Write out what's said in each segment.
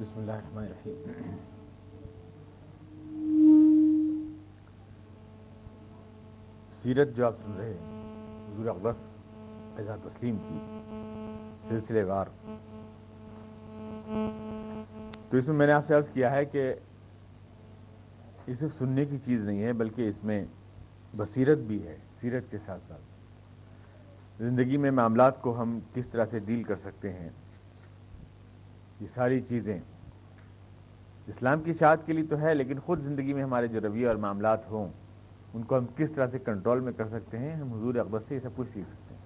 بسم اللہ الرحمن الرحیم۔ سیرت جو آپ سن رہے ہیں، حضور اقدس ایزا تسلیم کی سلسلے وار۔ تو اس میں میں نے آپ سے عرض کیا ہے کہ یہ صرف سننے کی چیز نہیں ہے، بلکہ اس میں بصیرت بھی ہے، سیرت کے ساتھ ساتھ۔ زندگی میں معاملات کو ہم کس طرح سے ڈیل کر سکتے ہیں یہ ساری چیزیں۔ اسلام کی اشاعت کے لیے تو ہے، لیکن خود زندگی میں ہمارے جو رویے اور معاملات ہوں، ان کو ہم کس طرح سے کنٹرول میں کر سکتے ہیں، ہم حضور اقبر سے یہ سب کچھ سیکھ سکتے ہیں۔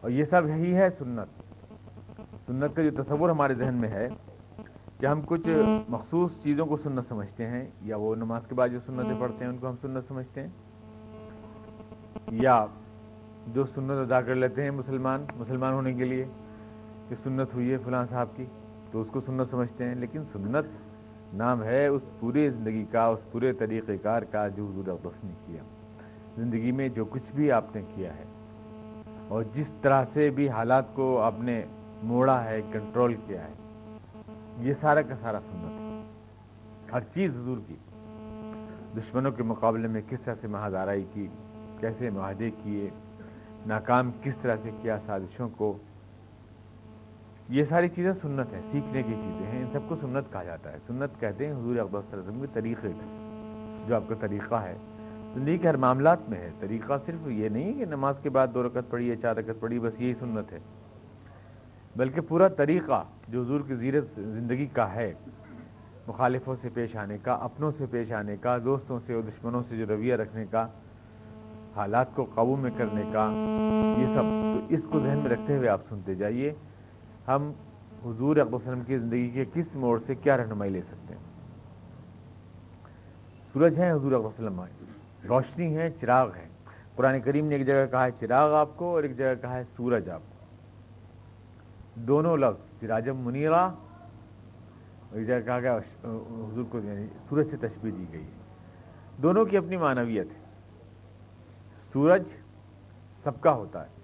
اور یہ سب یہی ہے سنت۔ سنت کا جو تصور ہمارے ذہن میں ہے کہ ہم کچھ مخصوص چیزوں کو سنت سمجھتے ہیں، یا وہ نماز کے بعد جو سنتیں پڑھتے ہیں، ان کو ہم سنت سمجھتے ہیں، یا جو سنت ادا کر لیتے ہیں مسلمان مسلمان ہونے کے لیے کہ سنت ہوئی ہے فلاں صاحب کی، تو اس کو سنت سمجھتے ہیں، لیکن سنت نام ہے اس پورے زندگی کا، اس پورے طریقہ کار کا جو حضور اقدس نے کیا۔ زندگی میں جو کچھ بھی آپ نے کیا ہے، اور جس طرح سے بھی حالات کو آپ نے موڑا ہے، کنٹرول کیا ہے، یہ سارا کا سارا سنت ہے۔ ہر چیز حضور کی۔ دشمنوں کے مقابلے میں کس طرح سے مہادارائی کی، کیسے معاہدے کیے، ناکام کس طرح سے کیا سازشوں کو یہ ساری چیزیں سنت ہیں، سیکھنے کی چیزیں ہیں، ان سب کو سنت کہا جاتا ہے۔ سنت کہتے ہیں حضور اقبال صلی اللہ علیہ وسلم کے طریقے کا جو آپ کا طریقہ ہے۔ زندگی کے ہر معاملات میں ہے، طریقہ صرف یہ نہیں کہ نماز کے بعد دو رکعت پڑھی یا چار رکعت پڑھی، بس یہی سنت ہے۔ بلکہ پورا طریقہ جو حضور کی زیرت زندگی کا ہے، مخالفوں سے پیش آنے کا، اپنوں سے پیش آنے کا، دوستوں سے اور دشمنوں سے جو رویہ رکھنے کا، حالات کو قابو میں کرنے کا، یہ سب تو اس کو ذہن میں رکھتے ہوئے آپ سنتے جائیے۔ ہم حضور وسلم کی زندگی کے کس موڑ سے کیا رہنمائی لے سکتے ہیں؟ سورج ہیں، حضور وسلم روشنی ہے چراغ ہے قرآن کریم نے ایک جگہ کہا ہے چراغ آپ کو اور ایک جگہ کہا ہے سورج آپ کو۔ دونوں لفظ سراجم منیرا ایک جگہ کہا گیا، حضور کو یعنی سورج سے تشبیح دی گئی ہے۔ دونوں کی اپنی معنویت ہے۔ سورج سب کا ہوتا ہے۔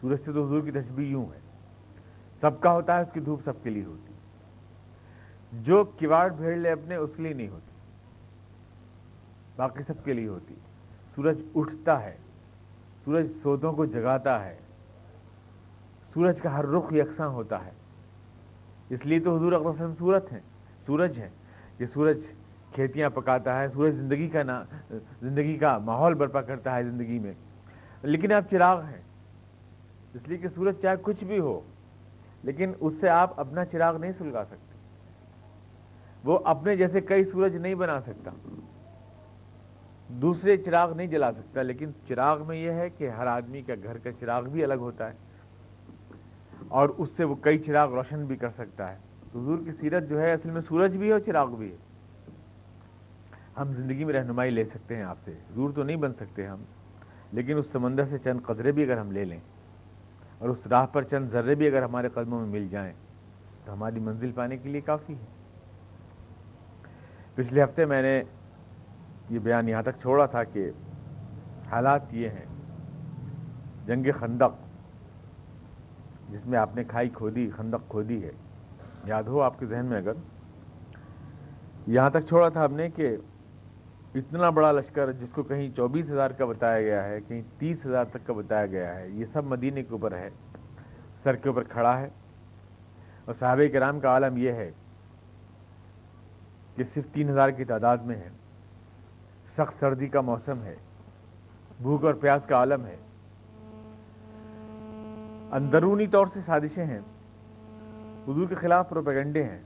سورج سے تو حضور کی تشبیح یوں ہے۔ سب کا ہوتا ہے، اس کی دھوپ سب کے لیے ہوتی۔ جو کواڑ بھیڑ لے اپنے، اس کے لیے نہیں ہوتی۔ باقی سب کے لیے ہوتی۔ سورج اٹھتا ہے۔ سورج سودوں کو جگاتا ہے۔ سورج کا ہر رخ یکساں ہوتا ہے۔ اس لیے تو حضور اقدام سورت ہیں۔ سورج ہے یہ سورج کھیتیاں پکاتا ہے، سورج زندگی کا نا، زندگی کا ماحول برپا کرتا ہے زندگی میں۔ لیکن آپ چراغ ہیں۔ اس لیے کہ سورج چاہے کچھ بھی ہو، لیکن اس سے آپ اپنا چراغ نہیں سلگا سکتے۔ وہ اپنے جیسے کئی سورج نہیں بنا سکتا۔ دوسرے چراغ نہیں جلا سکتا، لیکن چراغ میں یہ ہے کہ ہر آدمی کا گھر کا چراغ بھی الگ ہوتا ہے۔ اور اس سے وہ کئی چراغ روشن بھی کر سکتا ہے۔ حضور کی سیرت جو ہے، اصل میں سورج بھی ہے اور چراغ بھی ہے۔ ہم زندگی میں رہنمائی لے سکتے ہیں آپ سے۔ حضور تو نہیں بن سکتے ہم، لیکن اس سمندر سے چند قدرے بھی اگر ہم لے لیں۔ اور اس راہ پر چند ذرے بھی اگر ہمارے قدموں میں مل جائیں تو ہماری منزل پانے کے لیے کافی ہے۔ پچھلے ہفتے میں نے یہ بیان یہاں تک چھوڑا تھا کہ حالات یہ ہیں، جنگ خندق، جس میں آپ نے کھائی کھودی، خندق کھودی ہے۔ یاد ہو آپ کے ذہن میں اگر؟ یہاں تک چھوڑا تھا ہم نے کہ اتنا بڑا لشکر جس کو کہیں چوبیس ہزار کا بتایا گیا ہے، کہیں تیس ہزار تک کا بتایا گیا ہے، یہ سب مدینے کے اوپر ہے، سر کے اوپر کھڑا ہے۔ اور صحابہ کرام کا عالم یہ ہے کہ صرف تین ہزار کی تعداد میں ہے، سخت سردی کا موسم ہے، بھوک اور پیاس کا عالم ہے۔ اندرونی طور سے سازشیں ہیں، حضور کے خلاف پروپیگنڈے ہیں۔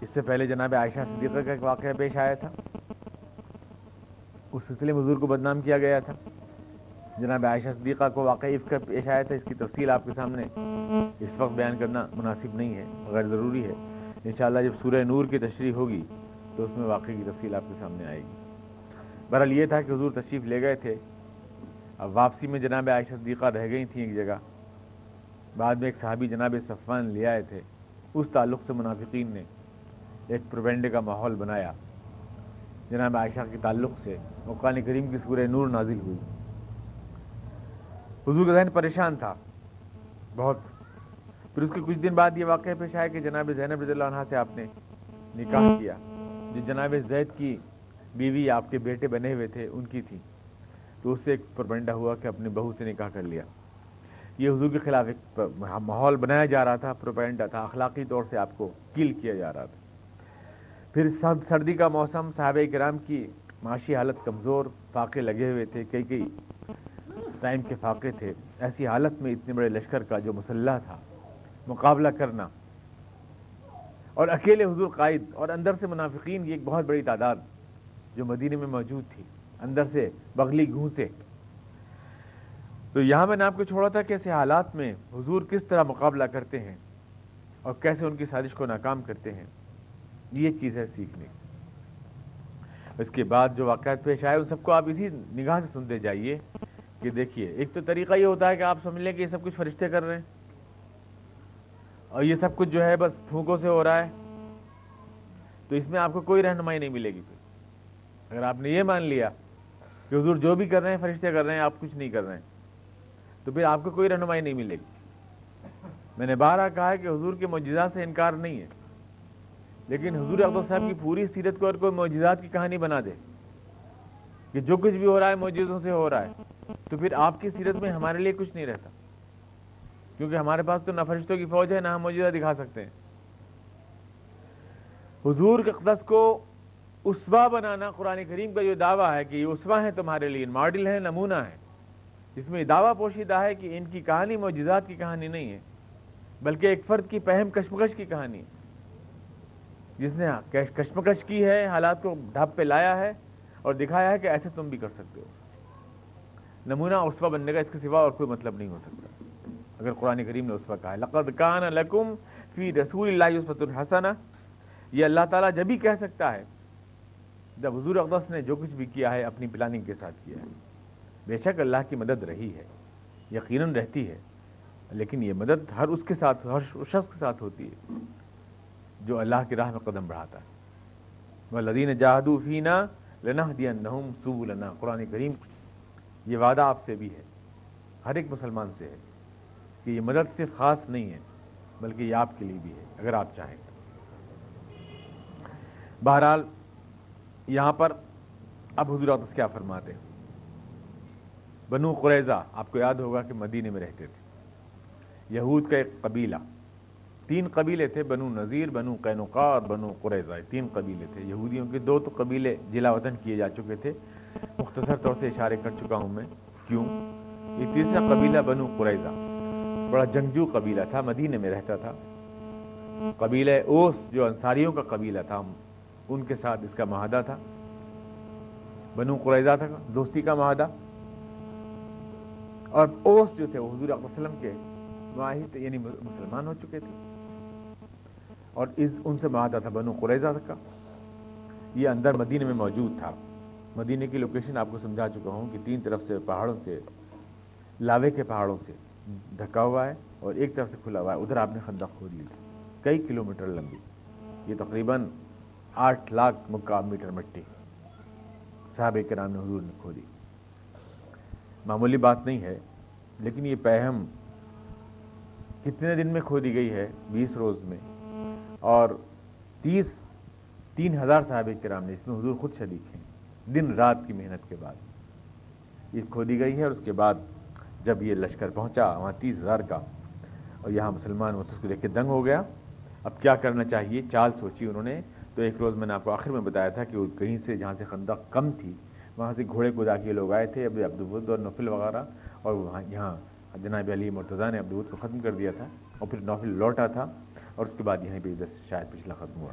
اس سے پہلے جناب عائشہ صدیقہ کا ایک واقعہ پیش آیا تھا۔ اس سلسلے میں حضور کو بدنام کیا گیا تھا۔ جناب عائشہ صدیقہ کو واقعی کا پیش آیا تھا، اس کی تفصیل آپ کے سامنے اس وقت بیان کرنا مناسب نہیں ہے، غیر ضروری ہے۔ انشاءاللہ جب سورہ نور کی تشریح ہوگی تو اس میں واقعی کی تفصیل آپ کے سامنے آئے گی۔ بہرحال یہ تھا کہ حضور تشریف لے گئے تھے۔ اب واپسی میں جناب عائشہ صدیقہ رہ گئی تھیں ایک جگہ۔ بعد میں ایک صحابی جناب صفان لے آئے تھے۔ اس تعلق سے منافقین نے ایک پروینڈے کا ماحول بنایا۔ جناب عائشہ کے تعلق سے قرآن کریم کی سورہ نور نازل ہوئی۔ حضور کا ذہن پریشان تھا، بہت۔ پھر اس کے کچھ دن بعد یہ واقعہ پیش آیا کہ جناب زینب رضی اللہ عنہ سے آپ نے نکاح کیا۔ جو جناب زید کی بیوی آپ کے بیٹے بنے ہوئے تھے، ان کی تھی۔ تو اس سے ایک پربنڈا ہوا کہ اپنی بہو سے نکاح کر لیا۔ یہ حضور کے خلاف ایک ماحول بنایا جا رہا تھا پروپینڈا تھا، اخلاقی طور سے آپ کو کل کیا جا رہا تھا۔ پھر سردی کا موسم صحابہ کرام کی معاشی حالت کمزور، فاقے لگے ہوئے تھے، کئی کئی ٹائم کے فاقے تھے۔ ایسی حالت میں اتنے بڑے لشکر کا جو مسلح تھا، مقابلہ کرنا۔ اور اکیلے حضور قائد اور اندر سے منافقین کی ایک بہت بڑی تعداد جو مدینہ میں موجود تھی، اندر سے بغلی گھونسے تو یہاں میں نے آپ کو چھوڑا تھا کہ ایسے حالات میں حضور کس طرح مقابلہ کرتے ہیں اور کیسے ان کی سازش کو ناکام کرتے ہیں۔ یہ چیز ہے سیکھنے اس کے بعد جو واقعات پیش آئے، ان سب کو آپ اسی نگاہ سے سنتے جائیے کہ دیکھیے، ایک تو طریقہ یہ ہوتا ہے کہ آپ سمجھ لیں کہ یہ سب کچھ فرشتے کر رہے ہیں۔ اور یہ سب کچھ جو ہے بس پھونکوں سے ہو رہا ہے۔ تو اس میں آپ کو کوئی رہنمائی نہیں ملے گی پھر۔ اگر آپ نے یہ مان لیا کہ حضور جو بھی کر رہے ہیں، فرشتے کر رہے ہیں، آپ کچھ نہیں کر رہے ہیں، تو پھر آپ کو کوئی رہنمائی نہیں ملے گی۔ میں نے بارہ کہا ہے کہ حضور کے معجزات سے انکار نہیں ہے۔ لیکن حضور اقدال صاحب کی پوری سیرت کو اور کوئی معجزات کی کہانی بنا دے کہ جو کچھ بھی ہو رہا ہے معجزوں سے ہو رہا ہے، تو پھر آپ کی سیرت میں ہمارے لیے کچھ نہیں رہتا۔ کیونکہ ہمارے پاس تو نہ فرشتوں کی فوج ہے، نہ ہم معجزہ دکھا سکتے ہیں۔ حضور کے اقدس کو اسوا بنانا قرآن کریم کا جو دعویٰ ہے کہ یہ اسوا ہے تمہارے لیے، ماڈل ہے نمونہ ہے جس میں دعویٰ پوشیدہ ہے کہ ان کی کہانی معجزات کی کہانی نہیں ہے، بلکہ ایک فرد کی پہم کشمکش کی کہانی ہے۔ جس نے کشمکش کی ہے، حالات کو ڈھپ پہ لایا ہے اور دکھایا ہے کہ ایسے تم بھی کر سکتے ہو۔ نمونہ اسوا بننے کا اس کے سوا اور کوئی مطلب نہیں ہو سکتا۔ اگر قرآن کریم نے اسوا کہا ہے، لقد کان لکم فی رسول اللہ عصفت الحسن یہ اللہ تعالیٰ جب ہی کہہ سکتا ہے، جب حضور اقدس نے جو کچھ بھی کیا ہے، اپنی پلاننگ کے ساتھ کیا ہے، بے شک اللہ کی مدد رہی ہے، یقیناً رہتی ہے، لیکن یہ مدد ہر اس کے ساتھ، ہر شخص کے ساتھ ہوتی ہے۔ جو اللہ کی راہ میں قدم بڑھاتا ہے۔ وہ لدین جہادو فینا لنا دیا نہم سو لنا قرآن کریم یہ وعدہ آپ سے بھی ہے، ہر ایک مسلمان سے ہے کہ یہ مدد صرف خاص نہیں ہے، بلکہ یہ آپ کے لیے بھی ہے، اگر آپ چاہیں۔ بہرحال یہاں پر اب حضور کیا فرماتے ہیں؟ بنو قریضہ آپ کو یاد ہوگا کہ مدینے میں رہتے تھے۔ یہود کا ایک قبیلہ تین قبیلے تھے، بنو نذیر، بنو قینوقا اور بنو قریضہ تین قبیلے تھے۔ یہودیوں کے دو تو قبیلے جلا وطن کیے جا چکے تھے۔ مختصر طور سے اشارے کر چکا ہوں میں۔ کیوں؟ یہ تیسرا قبیلہ بنو قریضہ بڑا جنگجو قبیلہ تھا مدینے میں رہتا تھا۔ قبیلہ اوس، جو انصاریوں کا قبیلہ تھا، ان کے ساتھ اس کا معاہدہ تھا۔ بنو قریضہ تھا، دوستی کا معاہدہ۔ اور اوس جو تھے، وہ حضور وسلم کے معاہد یعنی مسلمان ہو چکے تھے۔ اور اس ان سے معاہدہ تھا بنو قریضہ کا۔ یہ اندر مدینہ میں موجود تھا۔ مدینہ کی لوکیشن آپ کو سمجھا چکا ہوں کہ تین طرف سے پہاڑوں سے، لاوے کے پہاڑوں سے ڈھکا ہوا ہے اور ایک طرف سے کھلا ہوا ہے۔ ادھر آپ نے خندق کھود لی۔ کئی کلومیٹر لمبی۔ یہ تقریباً آٹھ لاکھ مکعب میٹر مٹی۔ صحابہ کرام نے حضور نے کھودی۔ معمولی بات نہیں ہے، لیکن یہ پہم کتنے دن میں کھودی گئی ہے؟ بیس روز میں۔ اور تیس، تین ہزار صاحب کرام نے اس میں حضور خود شریک ہیں، دن رات کی محنت کے بعد۔ یہ کھودی گئی ہے اور اس کے بعد جب یہ لشکر پہنچا، وہاں تیس ہزار کا، اور یہاں مسلمان اس کو دیکھ کے دنگ ہو گیا۔ اب کیا کرنا چاہیے؟ چال سوچی انہوں نے۔ تو ایک روز میں نے آپ کو آخر میں بتایا تھا کہ وہ کہیں سے، جہاں سے خندق کم تھی، وہاں سے گھوڑے کدا کے لوگ آئے تھے، ابھی عبدالبد اور نفل وغیرہ، اور وہاں، یہاں جناب علی مرتضیٰ نے عبدالبد کو ختم کر دیا تھا، اور پھر نوفل لوٹا تھا۔ اور اس کے بعد یہیں پہ ادھر شاید پچھلا ختم ہوا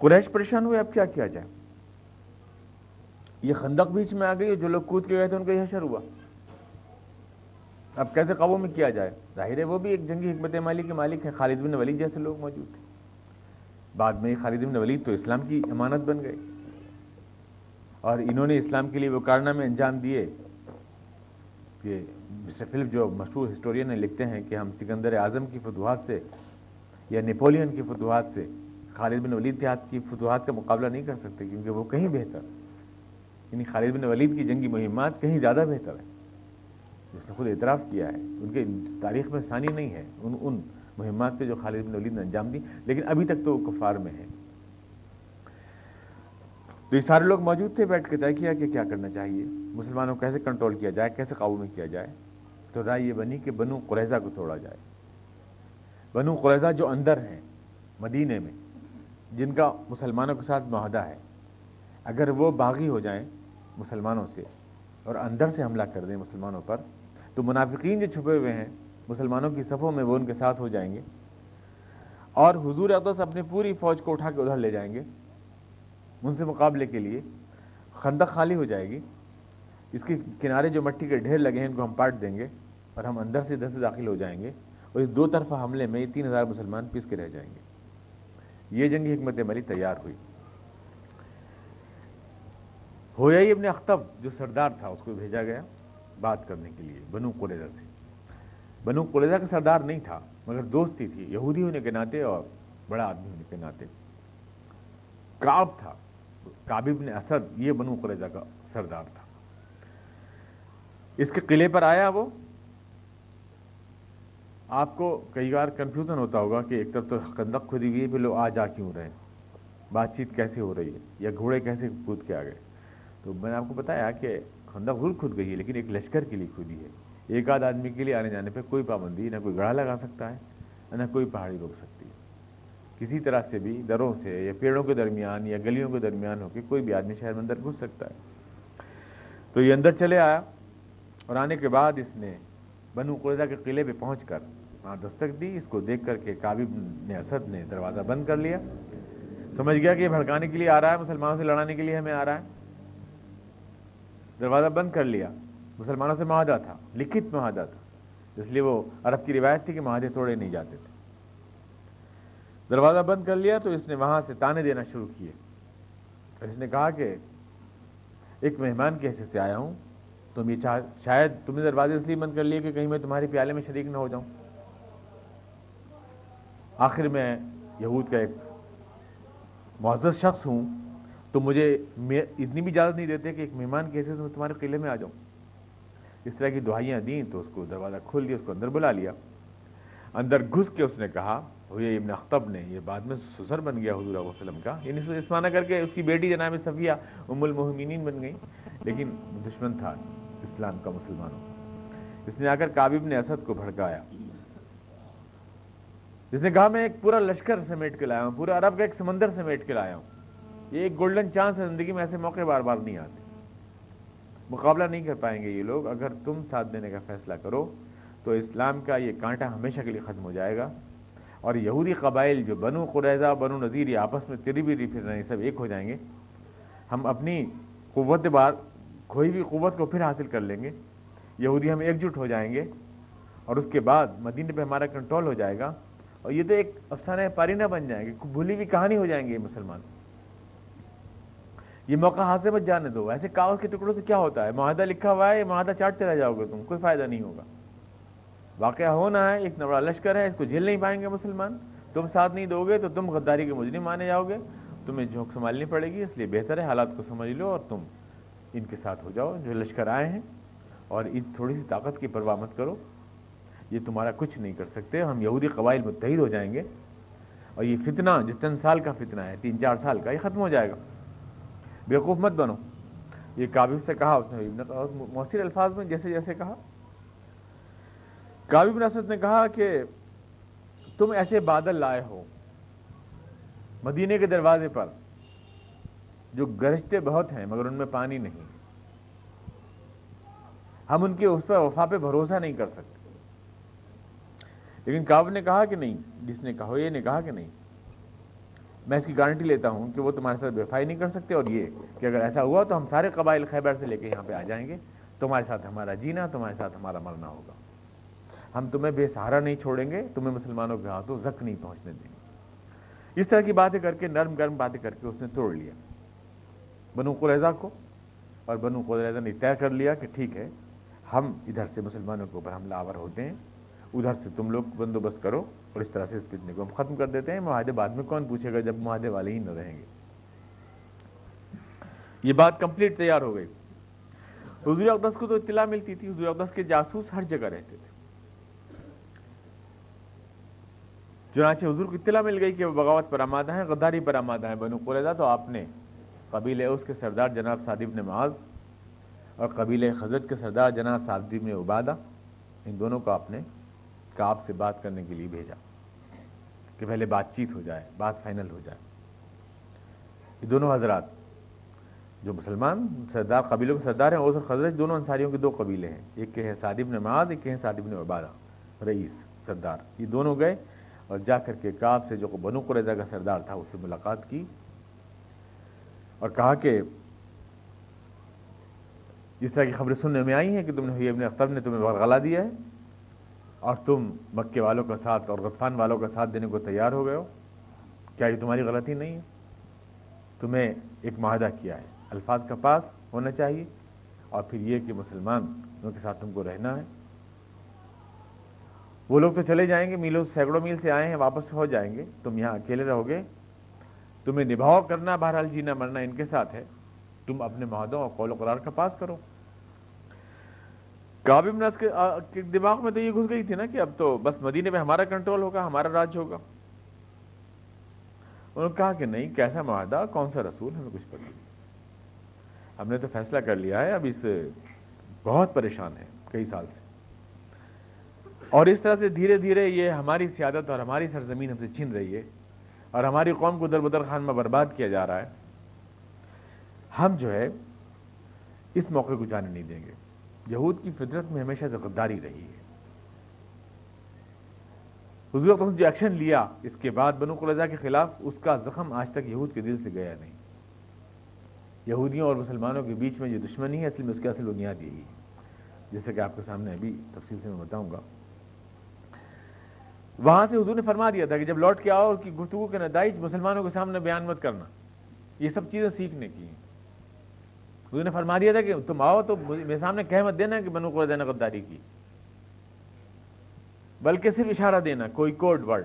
قریش پریشان ہوئے، اب کیا کیا جائے؟ یہ خندق بیچ میں آ گئی جو لوگ کود کے گئے تھے، ان کا یہ حشر ہوا۔ اب کیسے قابو میں کیا جائے؟ ظاہر ہے وہ بھی ایک جنگی حکمت مالی کے مالک ہیں، خالد بن ولید جیسے لوگ موجود تھے۔ بعد میں خالد بن ولید تو اسلام کی امانت بن گئے۔ اور انہوں نے اسلام کے لیے وہ کارنامے انجام دیے کہ مسٹر فلپ جو مشہور ہسٹورین لکھتے ہیں کہ ہم سکندر اعظم کی فتوحات سے یا نیپولین کی فتوحات سے خالد بن ولید کے ہاتھ کی فتوحات کا مقابلہ نہیں کر سکتے، کیونکہ وہ کہیں بہتر یعنی خالد بن ولید کی جنگی مہمات کہیں زیادہ بہتر ہے اس نے خود اعتراف کیا ہے، ان کے تاریخ میں ثانی نہیں ہے۔ ان ان مہمات کے جو خالد بن ولید نے انجام دی، لیکن ابھی تک تو وہ کفار میں ہے تو یہ سارے لوگ موجود تھے بیٹھ کے طے کیا کہ کیا کرنا چاہیے؟ مسلمانوں کو کیسے کنٹرول کیا جائے؟ کیسے قابو میں کیا جائے؟ تو رائے یہ بنی کہ بنو قریضہ کو توڑا جائے۔ بنو قریضہ جو اندر ہیں مدینے میں، جن کا مسلمانوں کے ساتھ معاہدہ ہے، اگر وہ باغی ہو جائیں مسلمانوں سے اور اندر سے حملہ کر دیں مسلمانوں پر، تو منافقین جو چھپے ہوئے ہیں، مسلمانوں کی صفوں میں وہ ان کے ساتھ ہو جائیں گے۔ اور حضور اقدس اپنی پوری فوج کو اٹھا کے ادھر لے جائیں گے۔ ان سے مقابلے کے لیے خندق خالی ہو جائے گی۔ اس کے کنارے جو مٹی کے ڈھیر لگے ہیں، ان کو ہم پاٹ دیں گے اور ہم اندر سے ادھر سے داخل ہو جائیں گے اور اس دو طرفہ حملے میں تین ہزار مسلمان پیس کے رہ جائیں گے۔ یہ جنگی حکمت عملی تیار ہوئی۔ ہویا ہی اپنے اختب جو سردار تھا، اس کو بھیجا گیا بات کرنے کے لیے بنو قلیزہ سے۔ بنو قلیزہ کا سردار نہیں تھا، مگر دوستی تھی۔ یہودی ہونے کے ناطے اور بڑا آدمی ہونے کے ناطے۔ کاب تھا۔ کابب نے اسد، یہ بنو قریضہ کا سردار تھا۔ اس کے قلعے پر آیا وہ۔ آپ کو کئی بار کنفیوژن ہوتا ہوگا کہ ایک طرف تو خندق کھدی ہوئی ہے، پھر لوگ آ جا کیوں رہے بات چیت کیسے ہو رہی ہے؟ یا گھوڑے کیسے کود کے آ گئے؟ تو میں نے آپ کو بتایا کہ خندق ضرور کھد گئی ہے، لیکن ایک لشکر کے لیے کھدی ہے۔ ایک آدھ آدمی کے لیے آنے جانے پہ کوئی پابندی، نہ کوئی گڑھا لگا سکتا ہے، نہ کوئی پہاڑی روک سکتی ہے۔ کسی طرح سے بھی دروں سے یا پیڑوں کے درمیان یا گلیوں کے درمیان ہو کے کوئی بھی آدمی شہر میں اندر گھس سکتا ہے۔ تو یہ اندر چلے آیا اور آنے کے بعد اس نے بنو قریضہ کے قلعے پہ پہنچ کر وہاں دستک دی۔ اس کو دیکھ کر کے کابب نے اسد نے دروازہ بند کر لیا۔ سمجھ گیا کہ یہ بھڑکانے کے لیے آ رہا ہے، مسلمانوں سے لڑانے کے لیے ہمیں آ رہا ہے۔ دروازہ بند کر لیا۔ مسلمانوں سے معاہدہ تھا، لکھت معاہدہ تھا۔ اس لیے وہ عرب کی روایت تھی کہ معاہدے توڑے نہیں جاتے تھے۔ دروازہ بند کر لیا تو اس نے وہاں سے تانے دینا شروع کیے۔ اس نے کہا کہ ایک مہمان کے حیثیت سے آیا ہوں۔ تم یہ چاہ شاید تم نے دروازے اس لیے بند کر لیے کہ کہیں میں تمہارے پیالے میں شریک نہ ہو جاؤں۔ آخر میں یہود کا ایک معزز شخص ہوں۔ تو مجھے اتنی بھی اجازت نہیں دیتے کہ ایک مہمان کی حیثیت میں تمہارے قلعے میں آ جاؤں۔ اس طرح کی دعائیاں دیں تو اس کو دروازہ کھول دیا، اس کو اندر بلا لیا۔ اندر گھس کے اس نے کہا ہوئے ابن اختب نے، یہ بعد میں سسر بن گیا حضور علیہ وسلم کا۔ یعنی اس معنی کر کے اس کی بیٹی جناب صفیہ ام المحمینین بن گئی۔ لیکن دشمن تھا اسلام کا مسلمانوں اس نے آ کر کابب نے اسد کو بھڑکایا۔ اس نے کہا، میں ایک پورا لشکر سمیٹ کے لایا ہوں، پورا عرب کا ایک سمندر سمیٹ کے لایا ہوں۔ یہ ایک گولڈن چانس ہے زندگی میں، ایسے موقع بار بار نہیں آتے۔ مقابلہ نہیں کر پائیں گے یہ لوگ۔ اگر تم ساتھ دینے کا فیصلہ کرو تو اسلام کا یہ کانٹا ہمیشہ کے لیے ختم ہو جائے گا۔ اور یہودی قبائل جو بنو قریضہ بنو نذیر یہ آپس میں تری بھی پھر رہے ہیں سب ایک ہو جائیں گے۔ ہم اپنی قوت بار، کھوئی بھی قوت کو پھر حاصل کر لیں گے۔ یہودی ہم ایک جٹ ہو جائیں گے اور اس کے بعد مدینہ پہ ہمارا کنٹرول ہو جائے گا۔ اور یہ تو ایک افسانہ پارینہ بن جائیں گے بھولی ہوئی کہانی ہو جائیں گے یہ مسلمان۔ یہ موقع ہاتھ سے مت جانے دو۔ ایسے کاغذ کے ٹکڑوں سے کیا ہوتا ہے؟ معاہدہ لکھا ہوا ہے معاہدہ چاٹتے رہ جاؤ گے تم، کوئی فائدہ نہیں ہوگا۔ واقعہ ہونا ہے، ایک نبڑا لشکر ہے، اس کو جھیل نہیں پائیں گے مسلمان۔ تم ساتھ نہیں دو گے تو تم غداری کے مجرم مانے جاؤ گے۔ تمہیں جھونک سنبھالنی پڑے گی، اس لیے بہتر ہے حالات کو سمجھ لو اور تم ان کے ساتھ ہو جاؤ۔ جو لشکر آئے ہیں، اور ان تھوڑی سی طاقت کی پرواہ مت کرو۔ یہ تمہارا کچھ نہیں کر سکتے، ہم یہودی قبائل متحد ہو جائیں گے۔ اور یہ فتنہ، جو چند سال کا فتنہ ہے، تین چار سال کا، یہ ختم ہو جائے گا۔ بیوقوف مت بنو۔ یہ کابل سے کہا، اس نے مؤثر الفاظ میں جیسے جیسے کہا۔ کابی اسد نے کہا کہ تم ایسے بادل لائے ہو مدینے کے دروازے پر جو گرجتے بہت ہیں مگر ان میں پانی نہیں ہم ان کے اس پر وفا پہ بھروسہ نہیں کر سکتے۔ لیکن کاب نے کہا کہ نہیں، جس نے کہا یہ نے کہا کہ نہیں۔ میں اس کی گارنٹی لیتا ہوں کہ وہ تمہارے ساتھ بےفائی نہیں کر سکتے اور یہ کہ اگر ایسا ہوا تو ہم سارے قبائل خیبر سے لے کے یہاں پہ آ جائیں گے۔ تمہارے ساتھ ہمارا جینا، تمہارے ساتھ ہمارا مرنا ہوگا۔ ہم تمہیں بے سہارا نہیں چھوڑیں گے، تمہیں مسلمانوں کے ہاتھوں زخ نہیں پہنچنے دیں گے۔ اس طرح کی باتیں کر کے، نرم گرم باتیں کر کے اس نے توڑ لیا۔ بنو قریضہ کو اور بنو قریضہ نے طے کر لیا کہ ٹھیک ہے، ہم ادھر سے مسلمانوں کے اوپر حملہ آور ہوتے ہیں، ادھر سے تم لوگ بندوبست کرو اور اس طرح سے اس فتنے کو ہم ختم کر دیتے ہیں۔ معاہدے بعد میں کون پوچھے گا جب معاہدے والے ہی نہ رہیں گے؟ یہ بات کمپلیٹ تیار ہو گئی۔ حضور اقدس کو تو اطلاع ملتی تھی، حضور اقدس کے جاسوس ہر جگہ رہتے تھے۔ چنانچہ حضور کو اطلاع مل گئی کہ وہ بغاوت پر آمادہ ہیں، غداری پر آمادہ ہیں۔ بنو قریضہ تو آپ نے قبیل اس کے سردار جناب صادب نے معاذ اور قبیل حضرت کے سردار جناب صادب نے عبادہ، ان دونوں کو آپ نے کعب سے بات کرنے کے لیے بھیجا کہ پہلے بات چیت ہو جائے، بات فائنل ہو جائے۔ یہ دونوں حضرات جو مسلمان سردار، قبیلوں کے سردار ہیں اور خزرت دونوں انصاریوں کے دو قبیلے ہیں۔ ایک کے ہیں صادب نے معاذ، ایک کے ہیں صادب نے عبادہ، رئیس، سردار۔ یہ دونوں گئے اور جا کر کے کعب سے جو بنو قریضہ کا سردار تھا، اس سے ملاقات کی۔ اور کہا کہ جس طرح کی خبریں سننے میں آئی ہیں کہ تم نے ابن اختر نے تمہیں غلا دیا ہے اور تم مکے والوں کا ساتھ اور غطفان والوں کا ساتھ دینے کو تیار ہو گئے ہو، کیا یہ تمہاری غلطی نہیں ہے؟ تمہیں ایک معاہدہ کیا ہے۔ الفاظ کا پاس ہونا چاہیے اور پھر یہ کہ مسلمان ان کے ساتھ تم کو رہنا ہے۔ وہ لوگ تو چلے جائیں گے، میلوں سینکڑوں میل سے آئے ہیں، واپس ہو جائیں گے۔ تم یہاں اکیلے رہو گے۔ تمہیں نبھاؤ کرنا بہرحال جینا مرنا ان کے ساتھ ہے۔ تم اپنے معاہدوں اور قول و قرار کا پاس کرو۔ کابی منس کے دماغ میں تو یہ گھس گئی تھی نا کہ اب تو بس مدینے پہ ہمارا کنٹرول ہوگا، ہمارا راج ہوگا۔ انہوں نے کہا کہ نہیں، کیسا معاہدہ؟ کون سا رسول؟ ہمیں کچھ پتہ نہیں۔ ہم نے تو فیصلہ کر لیا ہے، اب اس، بہت پریشان ہے کئی سال سے۔ اور اس طرح سے دھیرے دھیرے یہ ہماری سیادت اور ہماری سرزمین ہم سے چھین رہی ہے اور ہماری قوم کو در بدر خان میں برباد کیا جا رہا ہے، ہم جو ہے اس موقع کو جانے نہیں دیں گے۔ یہود کی فطرت میں ہمیشہ سے غداری رہی ہے۔ حضور نے جو ایکشن لیا، اس کے بعد بنو قرضہ کے خلاف اس کا زخم آج تک یہود کے دل سے گیا نہیں۔ یہودیوں اور مسلمانوں کے بیچ میں جو دشمنی ہے، اصل میں اس کی اصل بنیاد یہی ہے۔ جیسے کہ آپ کے سامنے ابھی تفصیل سے میں بتاؤں گا۔ وہاں سے حضور نے فرما دیا تھا کہ جب لوٹ کے آؤ کہ گفتگو کے نتائج مسلمانوں کے سامنے بیان مت کرنا۔ یہ سب چیزیں سیکھنے کی ہیں۔ حضور نے فرما دیا تھا کہ تم آؤ تو میرے سامنے کہہ مت دینا کہ بنو کو غداری کی۔ بلکہ صرف اشارہ دینا، کوئی کوڈ ورڈ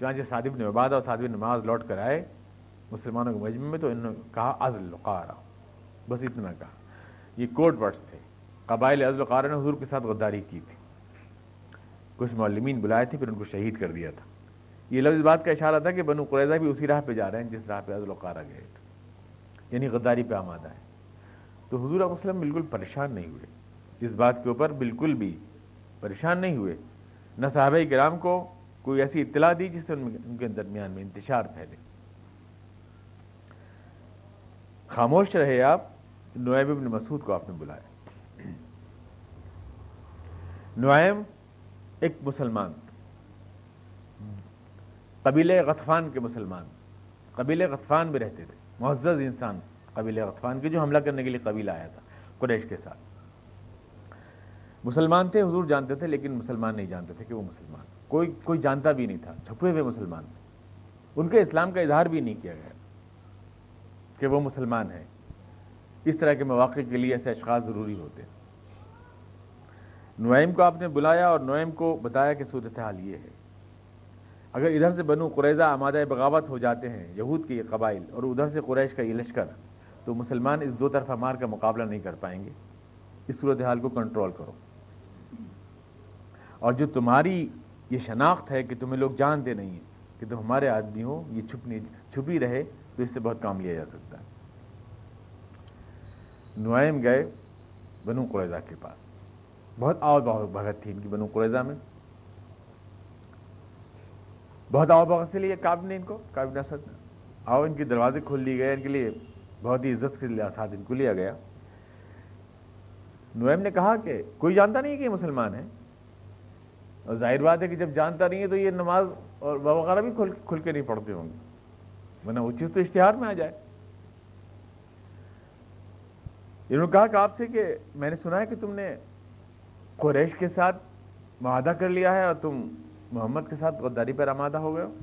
چانچہ صادب نے عبادہ اور صادب نماز لوٹ کر آئے۔ مسلمانوں کے مجمع میں تو انہوں نے کہا ازل القارہ۔ بس اتنا کہا۔ یہ کوڈ ورڈز تھے۔ قبائل ازل القارہ نے حضور کے ساتھ غداری کی تھی۔ کچھ معلمین بلائے تھے، پھر ان کو شہید کر دیا تھا۔ یہ لفظ بات کا اشارہ تھا کہ بنو قریضہ بھی اسی راہ پہ جا رہے ہیں جس راہ پہ عزل وقارہ گئے تھے یعنی غداری پہ آمادہ ہے تو حضور علیہ وسلم بالکل پریشان نہیں ہوئے۔ اس بات کے اوپر بالکل بھی پریشان نہیں ہوئے۔ نہ صحابہ کرام کو کوئی ایسی اطلاع دی جس سے ان کے درمیان میں انتشار پھیلے۔ خاموش رہے آپ، نویب ابن مسعود کو آپ نے بلایا۔ نوائم ایک مسلمان قبیل غطفان کے مسلمان قبیل غطفان میں رہتے تھے۔ معزز انسان قبیل غطفان کے جو حملہ کرنے کے لیے قبیلہ آیا تھا قریش کے ساتھ۔ مسلمان تھے، حضور جانتے تھے، لیکن مسلمان نہیں جانتے تھے کہ وہ مسلمان۔ کوئی کوئی جانتا بھی نہیں تھا، چھپے ہوئے مسلمان تھے۔ ان کے اسلام کا اظہار بھی نہیں کیا گیا کہ وہ مسلمان ہیں۔ اس طرح کے مواقع کے لیے ایسے اشخاص ضروری ہوتے ہیں۔ نوائم کو آپ نے بلایا اور نوائم کو بتایا کہ صورتحال یہ ہے۔ اگر ادھر سے بنو قریضہ آمادہ بغاوت ہو جاتے ہیں، یہود کے یہ قبائل اور ادھر سے قریش کا یہ لشکر، تو مسلمان اس دو طرفہ مار کا مقابلہ نہیں کر پائیں گے۔ اس صورتحال کو کنٹرول کرو۔ اور جو تمہاری یہ شناخت ہے کہ تمہیں لوگ جانتے نہیں ہیں، کہ تم ہمارے آدمی ہو، یہ چھپنی، چھپی رہے، تو اس سے بہت کام لیا جا سکتا ہے۔ نوائم گئے بنو قریضہ کے پاس۔ بہت آؤ بہت بھگت تھی ان کی بنو قریضہ میں۔ بہت آؤ بہت سے لیے کاب نے ان کو کاب نسد آؤ ان کے دروازے کھول لیے گئے، ان کے لیے بہت ہی عزت کے ساتھ ان کو لیا گیا۔ نویم نے کہا کہ کوئی جانتا نہیں کہ یہ مسلمان ہے اور ظاہر بات ہے کہ جب جانتا نہیں ہے تو یہ نماز اور وغیرہ بھی کھل کے نہیں پڑھتے ہوں گے۔ ورنہ وہ چیز تو اشتہار میں آ جائے۔ انہوں نے کہا کہ آپ سے کہ میں نے سنا ہے کہ تم نے قریش کے ساتھ معاہدہ کر لیا ہے اور تم محمد کے ساتھ غداری پر آمادہ ہو گئے ہو؟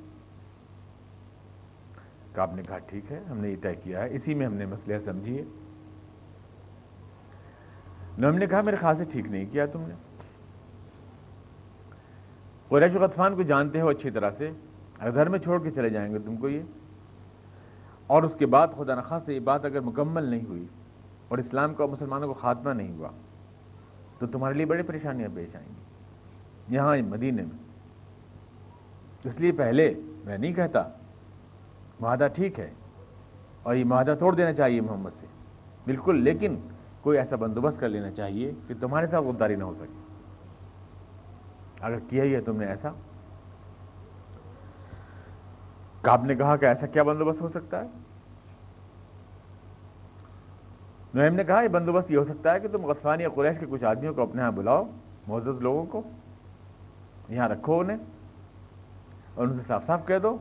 کہ آپ نے کہا ٹھیک ہے، ہم نے یہ طے کیا ہے، اسی میں ہم نے مسئلہ سمجھی ہے ہم نے کہا میرے خیال سے ٹھیک نہیں کیا تم نے۔ قریش و غطفان کو جانتے ہو اچھی طرح سے گھر میں چھوڑ کے چلے جائیں گے تم کو یہ۔ اور اس کے بعد خدا نخواست یہ بات اگر مکمل نہیں ہوئی اور اسلام کا مسلمانوں کو خاتمہ نہیں ہوا تو تمہارے لیے بڑی پریشانیاں پیش آئیں گی۔ یہاں مدینے میں۔ اس لیے پہلے میں نہیں کہتا، معاہدہ ٹھیک ہے اور یہ معاہدہ توڑ دینا چاہیے محمد سے۔ بالکل، لیکن کوئی ایسا بندوبست کر لینا چاہیے کہ تمہارے ساتھ غداری نہ ہو سکے۔ اگر کیا ہی ہے تم نے ایسا۔ کاب نے کہا کہ ایسا کیا بندوبست ہو سکتا ہے؟ نویم نے کہا، یہ بندوبست یہ ہو سکتا ہے کہ تم غطفان یا قریش کے کچھ آدمیوں کو اپنے یہاں بلاؤ، معزز لوگوں کو، یہاں رکھو انہیں اور ان سے صاف صاف کہہ دو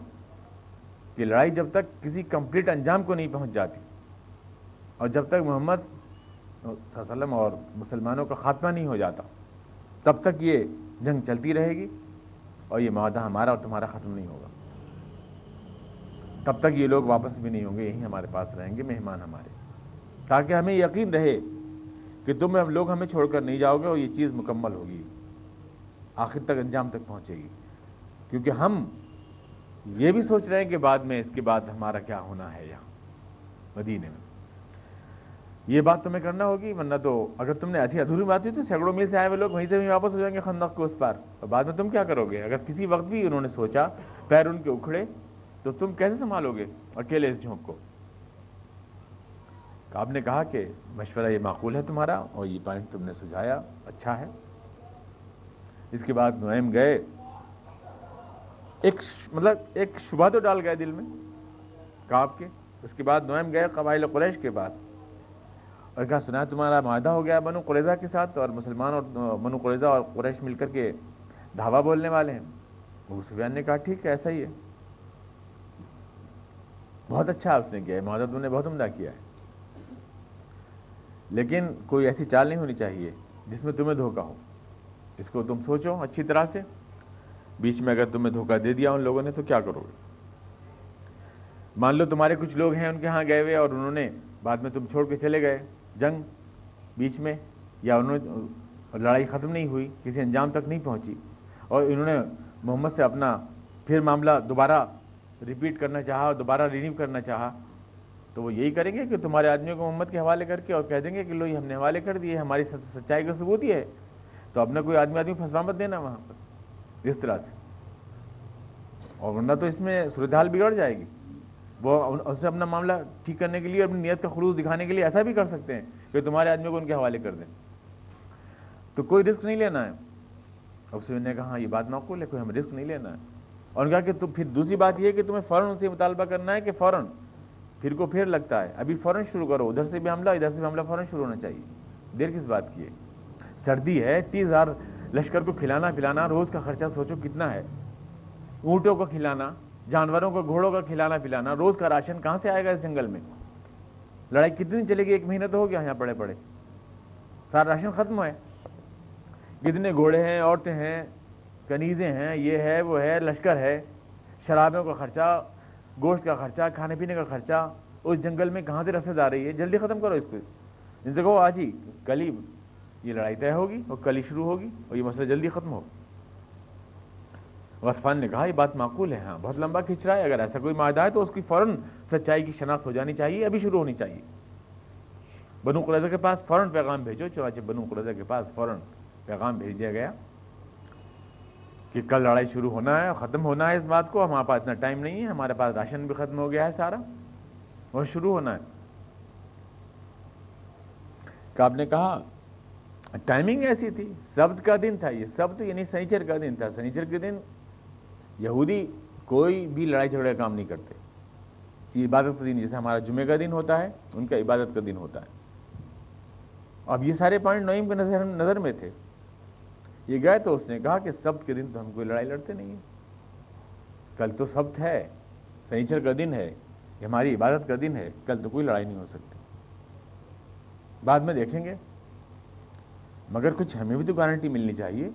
کہ لڑائی جب تک کسی کمپلیٹ انجام کو نہیں پہنچ جاتی اور جب تک محمد وسلم اور مسلمانوں کا خاتمہ نہیں ہو جاتا، تب تک یہ جنگ چلتی رہے گی اور یہ معاہدہ ہمارا اور تمہارا ختم نہیں ہوگا۔ تب تک یہ لوگ واپس بھی نہیں ہوں گے، یہیں ہمارے پاس رہیں گے مہمان ہمارے۔ تاکہ ہمیں یقین رہے کہ تم لوگ ہمیں چھوڑ کر نہیں جاؤ گے اور یہ چیز مکمل ہوگی، آخر تک انجام تک پہنچے گی۔ کیونکہ ہم یہ بھی سوچ رہے ہیں کہ بعد میں اس کے بعد ہمارا کیا ہونا ہے یہاں، مدینے میں۔ یہ بات تمہیں کرنا ہوگی، ورنہ تو اگر تم نے ایسی ادھوری بات ہوئی تو سینکڑوں میل سے آئے ہوئے لوگ وہیں سے بھی واپس ہو جائیں گے خندق کو اس پار۔ اور بعد میں تم کیا کرو گے؟ اگر کسی وقت بھی انہوں نے سوچا پیر ان کے اکھڑے، تو تم کیسے سنبھالو گے اکیلے اس جھونک کو؟ آپ نے کہا کہ مشورہ یہ معقول ہے تمہارا اور یہ پوائنٹ تم نے سجھایا اچھا ہے۔ اس کے بعد نویم گئے۔ ایک مطلب ایک شبہ تو ڈال گئے دل میں کاب کے۔ اس کے بعد نویم گئے قبائل قریش کے بعد۔ اور کہا، سنا تمہارا معاہدہ ہو گیا بنو قریضہ کے ساتھ اور مسلمان اور بنو قریضہ اور قریش مل کر کے دھاوا بولنے والے ہیں۔ ابو سفیان نے کہا، ٹھیک ہے، ایسا ہی ہے۔ بہت اچھا اس نے کیا ہے، معاہدہ تم نے بہت عمدہ کیا ہے۔ لیکن کوئی ایسی چال نہیں ہونی چاہیے جس میں تمہیں دھوکہ ہو۔ اس کو تم سوچو اچھی طرح سے۔ بیچ میں اگر تمہیں دھوکہ دے دیا ان لوگوں نے تو کیا کرو گے؟ مان لو تمہارے کچھ لوگ ہیں ان کے ہاں گئے ہوئے اور انہوں نے بعد میں تم چھوڑ کے چلے گئے۔ جنگ بیچ میں یا انہوں نے لڑائی ختم نہیں ہوئی، کسی انجام تک نہیں پہنچی۔ اور انہوں نے محمد سے اپنا پھر معاملہ دوبارہ ریپیٹ کرنا چاہا اور دوبارہ رینیو کرنا چاہا۔ تو وہ یہی کریں گے کہ تمہارے آدمیوں کو محمد کے حوالے کر کے اور کہہ دیں گے کہ لو، یہ ہم نے حوالے کر دیے، ہماری سچائی کا ثبوت ہی ہے۔ تو اپنا کوئی آدمی آدمی پھنسوا مت دینا وہاں پر، اس طرح سے۔ اور ورنہ تو اس میں صورتحال بگڑ جائے گی۔ وہ اسے اپنا معاملہ ٹھیک کرنے کے لیے، اپنی نیت کا خلوص دکھانے کے لیے ایسا بھی کر سکتے ہیں کہ تمہارے آدمی کو ان کے حوالے کر دیں۔ تو کوئی رسک نہیں لینا ہے۔ اس نے کہا ہاں یہ بات معقول ہے، کوئی ہمیں رسک نہیں لینا ہے۔ اور کہا کہ پھر دوسری بات یہ کہ تمہیں فوراً سے مطالبہ کرنا ہے کہ فوراً پھر کو پھر لگتا ہے۔ ابھی فوراً شروع کرو، ادھر سے بھی حملہ، ادھر سے بھی حملہ، فوراً شروع ہونا چاہیے۔ دیر کس بات کی ہے؟ سردی ہے، تیس ہزار لشکر کو کھلانا، پلانا، روز کا خرچہ سوچو کتنا ہے۔ اونٹوں کو کھلانا، جانوروں کو، گھوڑوں کا کھلانا، پلانا، روز کا راشن کہاں سے آئے گا اس جنگل میں؟ لڑائی کتنی چلے گی؟ ایک مہینہ تو ہو گیا یہاں پڑے پڑے۔ سارا راشن ختم ہے۔ کتنے گھوڑے ہیں، عورتیں ہیں، کنیزیں ہیں، یہ ہے، وہ ہے، لشکر ہے، شرابوں کا خرچہ گوشت کا خرچہ، کھانے پینے کا خرچہ، اس جنگل میں کہاں سے رسد آ رہی ہے؟ جلدی ختم کرو اس کو۔ جن سے کہو آج ہی کل ہی یہ لڑائی طے ہوگی اور کل ہی شروع ہوگی اور یہ مسئلہ جلدی ختم ہوگا۔ غطفان نے کہا، یہ بات معقول ہے ہاں بہت لمبا کھینچ رہا ہے۔ اگر ایسا کوئی معاہدہ ہے تو اس کی فوراً سچائی کی شناخت ہو جانی چاہیے، ابھی شروع ہونی چاہیے۔ بنو قرضہ کے پاس فوراً پیغام بھیجو، چنانچہ بنو قرضہ کے پاس فوراً پیغام بھیج دیا گیا۔ کہ کل لڑائی شروع ہونا ہے ختم ہونا ہے اس بات کو، ہمارے پاس اتنا ٹائم نہیں ہے، ہمارے پاس راشن بھی ختم ہو گیا ہے سارا وہ شروع ہونا ہے۔ آپ نے کہا ٹائمنگ ایسی تھی، سبت کا دن تھا یہ، سبت یعنی سنیچر کا دن تھا۔ سنیچر کے دن یہودی کوئی بھی لڑائی جھگڑے کا کام نہیں کرتے۔ یہ عبادت کا دن، جیسے ہمارا جمعے کا دن ہوتا ہے، ان کا عبادت کا دن ہوتا ہے۔ اب یہ سارے پوائنٹ نویم کے نظر نظر میں تھے۔ یہ گئے تو اس نے کہا کہ سبت کے دن تو ہم کوئی لڑائی لڑتے نہیں ہیں۔ کل تو سبت ہے، سنیچر کا دن ہے، یہ ہماری عبادت کا دن ہے، کل تو کوئی لڑائی نہیں ہو سکتی۔ بعد میں دیکھیں گے۔ مگر کچھ ہمیں بھی تو گارنٹی ملنی چاہیے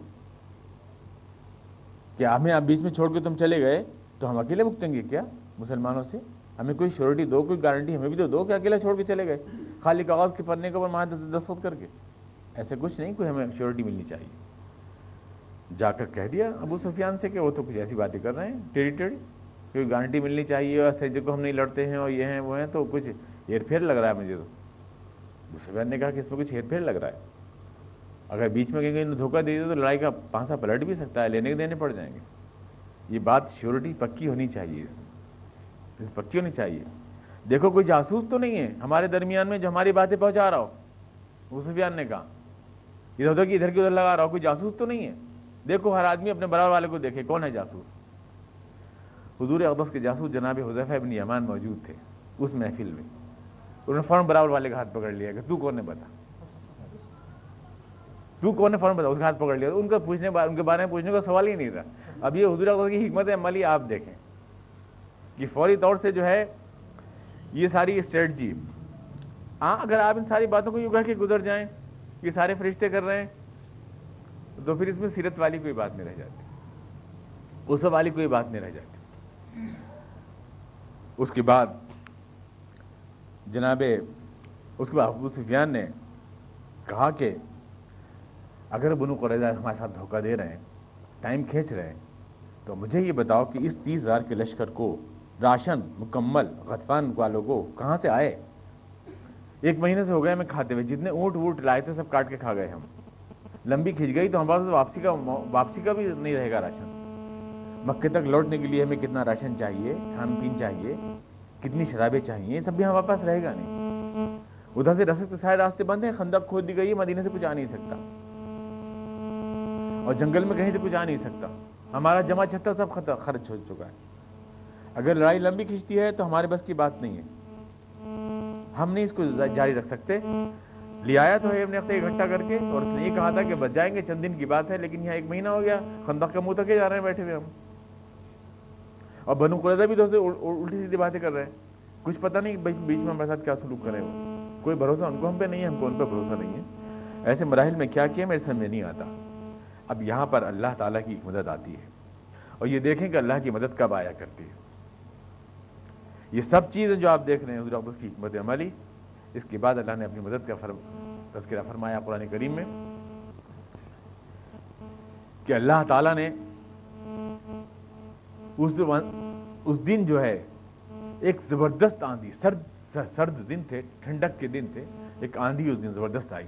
کہ ہمیں آپ بیچ میں چھوڑ کے تم چلے گئے تو ہم اکیلے بھگتیں گے کیا مسلمانوں سے؟ ہمیں کوئی شیورٹی دو، کوئی گارنٹی ہمیں بھی تو دو کہ اکیلا چھوڑ کے چلے گئے۔ خالی کاغذ کے پڑھنے کے اوپر ماہ دستخط کر کے۔ ایسے کچھ نہیں، کوئی ہمیں شیورٹی ملنی چاہیے۔ جا کر کہہ دیا، ابو سفیان سے کہ وہ تو کچھ ایسی باتیں کر رہے ہیں، ٹیڑھی ٹیڑھی، کوئی گارنٹی ملنی چاہیے اور سجے کو ہم نہیں لڑتے ہیں اور یہ ہیں، وہ ہیں، تو کچھ ہیر پھیر لگ رہا ہے مجھے تو۔ ابو سفیان نے کہا کہ اس میں کچھ ہیر پھیر لگ رہا ہے۔ اگر بیچ میں کہیں گے دھوکہ دے دے تو لڑائی کا پانسا پلٹ بھی سکتا ہے، لینے کے دینے پڑ جائیں گے۔ یہ بات شیورٹی پکی ہونی چاہیے اس میں۔ پکی ہونی چاہیے۔ دیکھو، کوئی جاسوس تو نہیں ہے ہمارے درمیان میں جو ہماری باتیں پہنچا رہا ہو۔ وہ سفیان نے کہا، ادھر ادھر کی ادھر کی، ادھر لگا رہا ہو، کوئی جاسوس تو نہیں ہے۔ دیکھو ہر آدمی اپنے برابر والے کو دیکھے، کون ہے جاسوس؟ حضور اقدس کے جاسوس جناب حضیفہ ابن یمان موجود تھے اس محفل میں۔ انہوں نے فوراً برابر والے کا ہاتھ پکڑ لیا کہ تو کون نے بتا؟ تو کون نے فوراً بتا؟ اس کا ہاتھ پکڑ لیا۔ ان کا پوچھنے ان کے بارے میں پوچھنے کا سوال ہی نہیں تھا۔ اب یہ حضور اقدس کی حکمت عملی آپ دیکھیں کہ فوری طور سے جو ہے، یہ ساری اسٹریٹجی ہاں اگر آپ ان ساری باتوں کو یوں کہہ کے گزر جائیں یہ سارے فرشتے کر رہے ہیں تو پھر اس میں سیرت والی کوئی بات نہیں رہ جاتی۔ اس والی کوئی بات نہیں رہ جاتی۔ اس کے بعد جناب، اس کے بعد ابو سفیان نے کہا کہ اگر بنو قریضہ ہمارے ساتھ دھوکہ دے رہے ہیں، ٹائم کھینچ رہے ہیں، تو مجھے یہ بتاؤ کہ اس تیس ہزار کے لشکر کو راشن، مکمل غطفان والوں کو کہاں سے آئے؟ ایک مہینے سے ہو گئے ہمیں کھاتے ہوئے، جتنے اونٹ ووٹ لائے تھے، سب کاٹ کے کھا گئے ہم۔ لمبی کھینچ گئی تو ہمارے پاس واپسی کا واپسی کا بھی نہیں رہے گا راشن۔ مکے تک لوٹنے کے لیے ہمیں کتنا راشن چاہیے، کھان پین چاہیے، کتنی شرابیں چاہیے سب بھی ہمارے پاس رہے گا نہیں۔ ادھر سے رسک کے سارے راستے بند ہیں، خندق کھود دی گئی ہے مدینے سے کچھ آ نہیں سکتا۔ اور جنگل میں کہیں سے کچھ آ نہیں سکتا۔ ہمارا جمع چھتا سب خرچ ہو چکا ہے۔ اگر لڑائی لمبی کھینچتی ہے تو ہمارے بس کی بات نہیں ہے۔ ہم نہیں اس کو جاری رکھ سکتے۔ لے آیا تو اکٹھا کر کے اور اس نے یہ کہا تھا کہ بچ جائیں گے، چند دن کی بات ہے، لیکن یہاں ایک مہینہ ہو گیا، خندق کے منہ تک جا رہے ہیں، بیٹھے ہوئے ہم۔ اور بنو قریضہ بھی دوست الٹی سیدھی باتیں کر رہے ہیں۔ کچھ پتہ نہیں بیچ میں ہمارے ساتھ کیا سلوک کرے وہ۔ کوئی بھروسہ ان کو ہم پہ نہیں ہے، ہم کو ان پہ بھروسہ نہیں ہے۔ ایسے مراحل میں کیا کیا، میرے سمجھ نہیں آتا۔ اب یہاں پر اللہ تعالیٰ کی مدد آتی ہے۔ اور یہ دیکھیں کہ اللہ کی مدد کب آیا کرتی ہے۔ یہ سب چیزیں جو آپ دیکھ رہے ہیں، حضور کی حکمت عملی اس کے بعد اللہ نے اپنی مدد کا فرم تذکرہ فرمایا قرآن کریم میں کہ اللہ تعالیٰ نے اس دن اس دن جو ہے، ایک زبردست آندھی، سرد سرد دن تھے، ٹھنڈک کے دن تھے، ایک آندھی اس دن زبردست آئی۔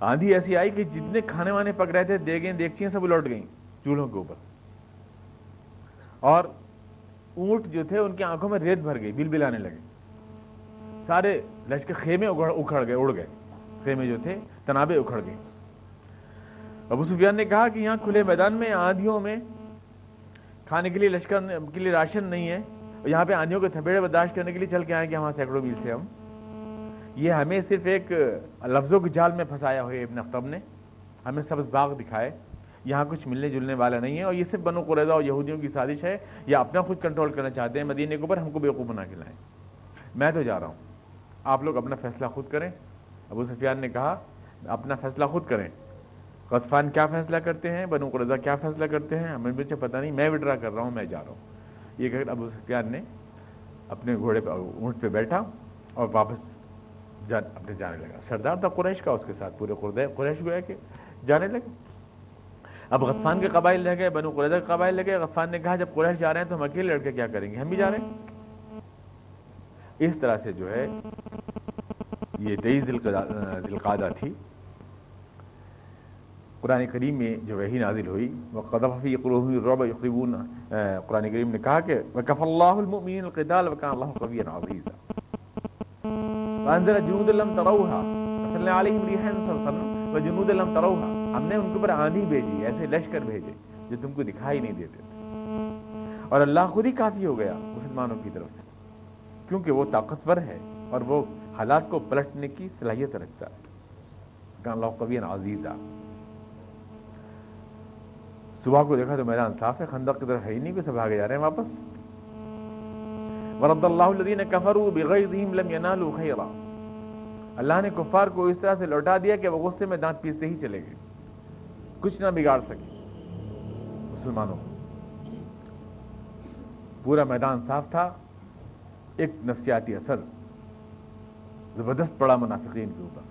آندھی ایسی آئی کہ جتنے کھانے وانے پک رہے تھے، دیگیں دیکھچیاں سب لوٹ گئیں چولہوں کے اوپر۔ اور اونٹ جو تھے، ان کی آنکھوں میں ریت بھر گئی بل بل آنے لگے۔ سارے لشکر خیمے اکھڑ گئے، اڑ گئے۔ خیمے جو تھے، تنابے اکھڑ گئے۔ ابو سفیان نے کہا کہ یہاں کھلے میدان میں آندھیوں میں کھانے کے لیے لشکر کے لیے راشن نہیں ہے۔ یہاں پہ آندھیوں کے تھپیڑے برداشت کرنے کے لیے چل کے آئے کہ ہمارا سینکڑوں میل سے ہم۔ یہ ہمیں صرف ایک لفظوں کے جال میں پھنسایا ہوئے ابن اختب نے۔ ہمیں سبز باغ دکھائے۔ یہاں کچھ ملنے جلنے والا نہیں ہے اور یہ صرف بنو قریضہ اور یہودیوں کی سازش ہے۔ یا اپنا خود کنٹرول کرنا چاہتے ہیں۔ مدینے کے اوپر ہم کو بیوقوف بنا کے لائیں۔ میں تو جا رہا ہوں۔ آپ لوگ اپنا فیصلہ خود کریں۔ ابو سفیان نے کہا اپنا فیصلہ خود کریں۔ غطفان کیا فیصلہ کرتے ہیں؟ بنو قرضہ کیا فیصلہ کرتے ہیں؟ ہمیں مجھے پتہ نہیں میں وڈرا کر رہا ہوں میں جا رہا ہوں۔ یہ کہ ابو سفیان نے اپنے گھوڑے پہ اونٹ پہ بیٹھا اور واپس جان اپنے جانے لگا۔ سردار تھا قریش کا اس کے ساتھ پورے قریش گویا کہ جانے لگے۔ اب غفان کے قبائل لے گئے بنو قریضہ کے قبائل لے گئے۔ غفان نے کہا جب قریش جا رہے ہیں تو ہم اکیلے لڑکے کیا کریں گے؟ ہم بھی جا رہے ہیں۔ اس طرح سے جو ہے یہ تیئیس ذلقادہ تھی۔ قرآن کریم میں جو وہی نازل ہوئی وہ قدفی رب یقریبون قرآن کریم نے کہا کہ وکف اللہ المؤمنین القتال وکان اللہ قویا عزیزا وانزل جنود لم تروها صلی اللہ علیہ ریحا صرصرا وجنود لم تروها، ہم نے ان کے اوپر آندھی بھیجی، ایسے لشکر بھیجے جو تم کو دکھائی نہیں دیتے۔ اور اللہ خود ہی کافی ہو گیا مسلمانوں کی طرف سے۔ کیونکہ وہ طاقتور ہے اور وہ حالات کو پلٹنے کی صلاحیت رکھتا ہے۔ کہاں اللہ قوی عزیزہ صبح کو دیکھا تو میدان صاف ہے، خندق کی طرف ہے ہی نہیں کہ سب آگے جا رہے ہیں واپس۔ ورد اللہ الذین کفروا بغیظہم لم ینالوا خیرا۔ اللہ نے کفار کو اس طرح سے لوٹا دیا کہ وہ غصے میں دانت پیستے ہی چلے گئے۔ کچھ نہ بگاڑ سکے۔ مسلمانوں، پورا میدان صاف تھا۔ ایک نفسیاتی اثر زبردست پڑا منافقین کے اوپر۔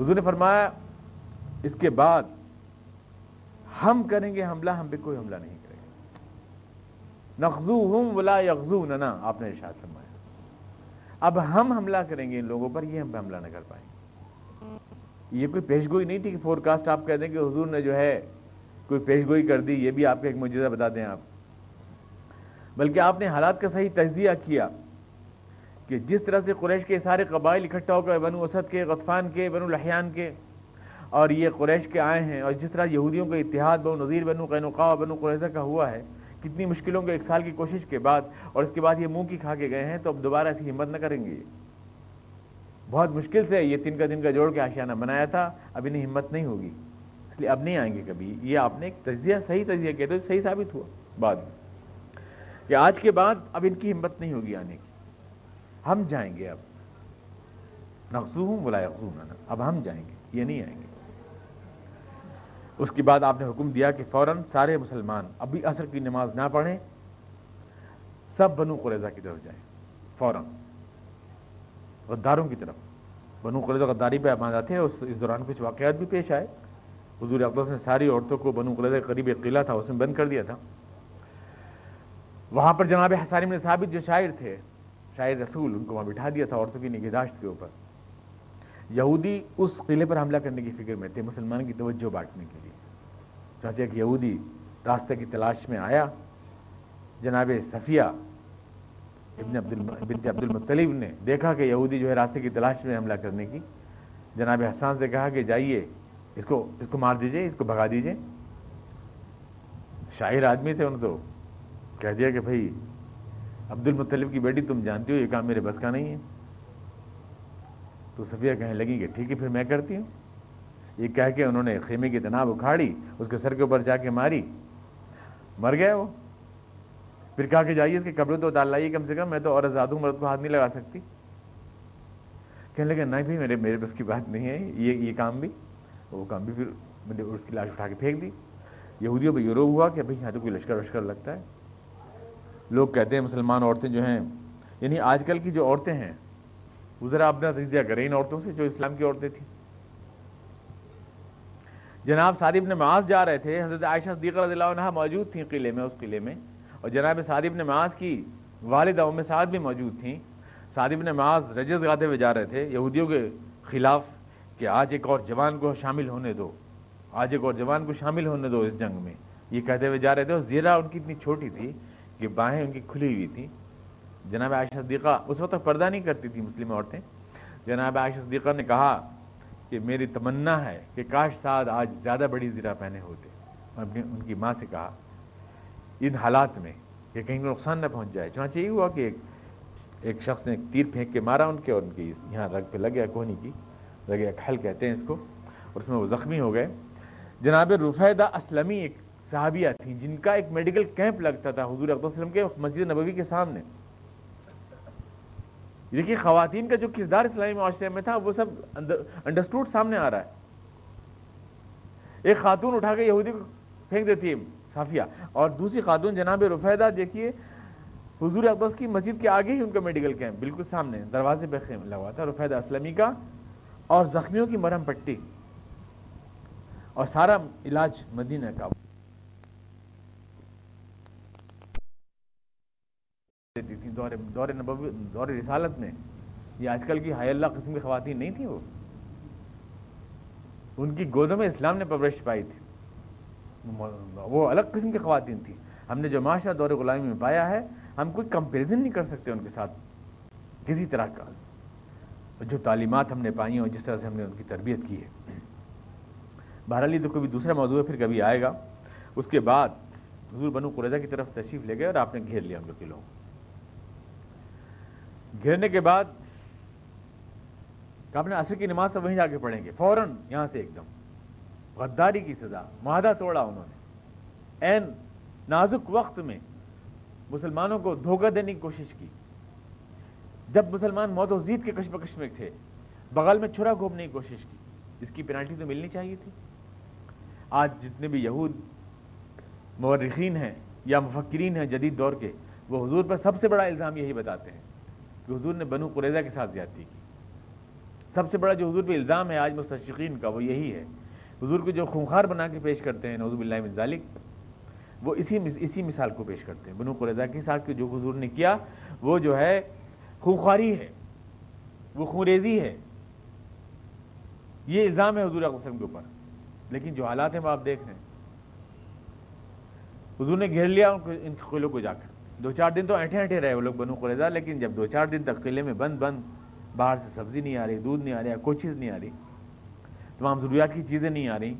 حضور نے فرمایا، اس کے بعد ہم کریں گے حملہ، ہم پہ کوئی حملہ نہیں کرے گا نقزو ہوں ولا یغزو ننا آپ نے ارشاد فرمایا۔ اب ہم حملہ کریں گے ان لوگوں پر، یہ ہم پہ حملہ نہ کر پائیں۔ گے یہ کوئی پیش گوئی نہیں تھی کہ فور کاسٹ آپ کہہ دیں کہ حضور نے جو ہے کوئی پیش گوئی کر دی، یہ بھی آپ کا ایک مجزہ بتا دیں آپ۔ بلکہ آپ نے حالات کا صحیح تجزیہ کیا کہ جس طرح سے قریش کے سارے قبائل اکٹھا ہو کر بنو اسد کے، غطفان کے، بنو لحیان کے اور یہ قریش کے آئے ہیں اور جس طرح یہودیوں کا اتحاد بنو نذیر، بنو قینوقا بنو قریضہ کا ہوا ہے، کتنی مشکلوں کے ایک سال کی کوشش کے بعد اور اس کے بعد یہ منہ کی کھا کے گئے ہیں، تو اب دوبارہ ایسی ہمت نہ کریں گے۔ بہت مشکل سے یہ تین کا دن کا جوڑ کے آشیانہ بنایا تھا، اب انہیں ہمت نہیں ہوگی۔ اس لیے اب نہیں آئیں گے کبھی۔ یہ آپ نے ایک تجزیہ، صحیح تجزیہ کیا تو صحیح ثابت ہوا بعد میں۔ کہ آج کے بعد اب ان کی ہمت نہیں ہوگی آنے کی۔ ہم جائیں گے اب۔ نقصو ہوں بلا اب ہم جائیں گے، یہ نہیں آئیں گے۔ اس کے بعد آپ نے حکم دیا کہ فوراً سارے مسلمان ابھی عصر کی نماز نہ پڑھیں۔ سب بنو قریضہ کی طرف جائیں، فوراً۔ غداروں کی طرف۔ بنو قریضہ غداری پہ آباد تھے اس دوران کچھ واقعات بھی پیش آئے۔ حضور اقدس نے ساری عورتوں کو بنو قریضہ کے قریب ایک قلعہ تھا، اس میں بند کر دیا تھا۔ وہاں پر جناب حساری میں ثابت جو شاعر تھے، شاعر رسول، ان کو وہاں بٹھا دیا تھا عورتوں کی نگہداشت کے اوپر۔ یہودی اس قلعے پر حملہ کرنے کی فکر میں تھے، مسلمان کی توجہ بانٹنے کے لیے۔ چاچا ایک یہودی راستے کی تلاش میں آیا۔ جناب صفیہ ابن عبد بنت عبد المطلیب نے دیکھا کہ یہودی جو ہے راستے کی تلاش میں حملہ کرنے کی۔ جناب حسان سے کہا کہ جائیے، اس کو اس کو مار دیجیے، اس کو بھگا دیجیے۔ شاہر آدمی تھے انہوں تو۔ کہہ دیا کہ بھائی عبد المطلب کی بیٹی تم جانتی ہو، یہ کام میرے بس کا نہیں ہے۔ تو صفیہ کہنے لگی کہ ٹھیک ہے، پھر میں کرتی ہوں۔ یہ کہہ کے انہوں نے خیمے کی تناب اکھاڑی، اس کے سر کے اوپر جا کے ماری۔ مر گیا وہ۔ پھر کہا کہ جائیے، اس کے کپڑے تو ڈال لائیے کم سے کم، میں تو اور زیادہ مرد کو ہاتھ نہیں لگا سکتی۔ کہنے لگے، نہیں بھائی، میرے میرے بس کی بات نہیں ہے۔ یہ یہ کام بھی، وہ کام بھی پھر اس کی لاش اٹھا کے پھینک دی۔ یہودیوں پہ یورو ہوا کہ بھائی یہاں تو کوئی لشکر وشکر لگتا ہے۔ لوگ کہتے ہیں مسلمان عورتیں جو ہیں یعنی آج کل کی جو عورتیں ہیں، وہ ذرا اپنا تجزیہ کریں ان عورتوں سے جو اسلام کی عورتیں تھیں۔ جناب صادب نے معاذ جا رہے تھے، حضرت عائشہ صدیقہ رضی اللہ عنہ موجود تھیں قلعے میں، اس قلعے میں۔ اور جناب صادب نے معاذ کی والدہ ام سعد بھی موجود تھیں۔ صادب نے معاذ رجز گاتے ہوئے جا رہے تھے، یہودیوں کے خلاف کہ آج ایک اور جوان کو شامل ہونے دو۔ آج ایک اور جوان کو شامل ہونے دو اس جنگ میں۔ یہ کہتے ہوئے جا رہے تھے، اور زیرہ ان کی اتنی چھوٹی تھی کہ باہیں ان کی کھلی ہوئی تھیں۔ جناب عائشہ صدیقہ، اس وقت پردہ نہیں کرتی تھی مسلم عورتیں۔ جناب عائشہ صدیقہ نے کہا کہ میری تمنا ہے کہ کاش سعد آج زیادہ بڑی زیرہ پہنے ہوتے۔ اپنی، ان کی ماں سے کہا، ان حالات میں کہ کہیں کو نقصان نہ پہنچ جائے۔ چنانچہ یہ ہوا کہ ایک ایک شخص نے تیر پھینک کے مارا ان کے اور ان کی یہاں رگ پہ لگ گیا کونی کی لگے کھل کہتے ہیں اس کو، اور اس میں وہ زخمی ہو گئے۔ جناب رفیدہ اسلمی ایک صحابیہ تھیں، جن کا ایک میڈیکل کیمپ لگتا تھا حضور وسلم کے مسجد نبوی کے سامنے۔ دیکھیے، خواتین کا جو کردار اسلامی معاشرے میں تھا، وہ سب انڈرسٹوڈ سامنے آ رہا ہے۔ ایک خاتون اٹھا کے یہودی کو پھینک دیتی ہے، صافیہ۔ اور دوسری خاتون جناب رفیدہ، دیکھیے، حضور اقدس کی مسجد کے آگے ہی ان کا میڈیکل کیمپ، بالکل سامنے، دروازے پہ لگا تھا، رفیدہ اسلمی کا۔ اور زخمیوں کی مرہم پٹی۔ اور سارا علاج مدینہ کا۔ دیتی تھی، دور دور نبوی، دور رسالت میں۔ یہ آج کل کی ہائی اللہ قسم کی خواتین نہیں تھیں وہ۔ ان کی گودوں میں اسلام نے پرورش پائی تھی۔ وہ الگ قسم کی خواتین تھیں۔ ہم نے جو معاشرہ دور غلامی میں پایا ہے، ہم کوئی کمپیریزن نہیں کر سکتے ان کے ساتھ، کسی طرح کا۔ جو تعلیمات ہم نے پائی ہیں اور جس طرح سے ہم نے ان کی تربیت کی ہے۔ بہرحال یہ تو کبھی دوسرا موضوع ہے، پھر کبھی آئے گا۔ اس کے بعد حضور بنو قریضہ کی طرف تشریف لے گئے اور آپ نے گھیر لیا ہم لوگ کے لوگ گھرنے کے بعد کہ اپنے عصر کی نماز سے وہیں جا کے پڑھیں گے، فوراً یہاں سے ایک دم۔ غداری کی سزا، معاہدہ توڑا انہوں نے۔ این نازک وقت میں مسلمانوں کو دھوکہ دینے کی کوشش کی۔ جب مسلمان موت و زید کے کشمکش میں تھے، بغل میں چھرا گھومنے کی کوشش کی، اس کی پینالٹی تو ملنی چاہیے تھی۔ آج جتنے بھی یہود مورخین ہیں یا مفکرین ہیں جدید دور کے، وہ حضور پر سب سے بڑا الزام یہی بتاتے ہیں۔ کہ حضور نے بنو قریضہ کے ساتھ زیادتی کی۔ سب سے بڑا جو حضور پہ الزام ہے آج مستشقین کا وہ یہی ہے۔ حضور کو جو خونخار بنا کے پیش کرتے ہیں نوزب اللہ ذالک وہ اسی اسی مثال کو پیش کرتے ہیں۔ بنو قریضہ کے ساتھ جو حضور نے کیا، وہ جو ہے خونخاری ہے، وہ خونریزی ہے۔ یہ الزام ہے حضور وسلم کے اوپر۔ لیکن جو حالات ہیں وہ آپ دیکھ رہے ہیں۔ حضور نے گھیر لیا ان قلعوں کو جا کر۔ دو چار دن تو اینٹے اینٹے رہے وہ لوگ بنو قریضہ لیکن جب دو چار دن تک قلعے میں بند بند، باہر سے سبزی نہیں آ رہی، دودھ نہیں آ رہا، کوئی چیز نہیں آ رہی، تمام ضروریات کی چیزیں نہیں آ رہی،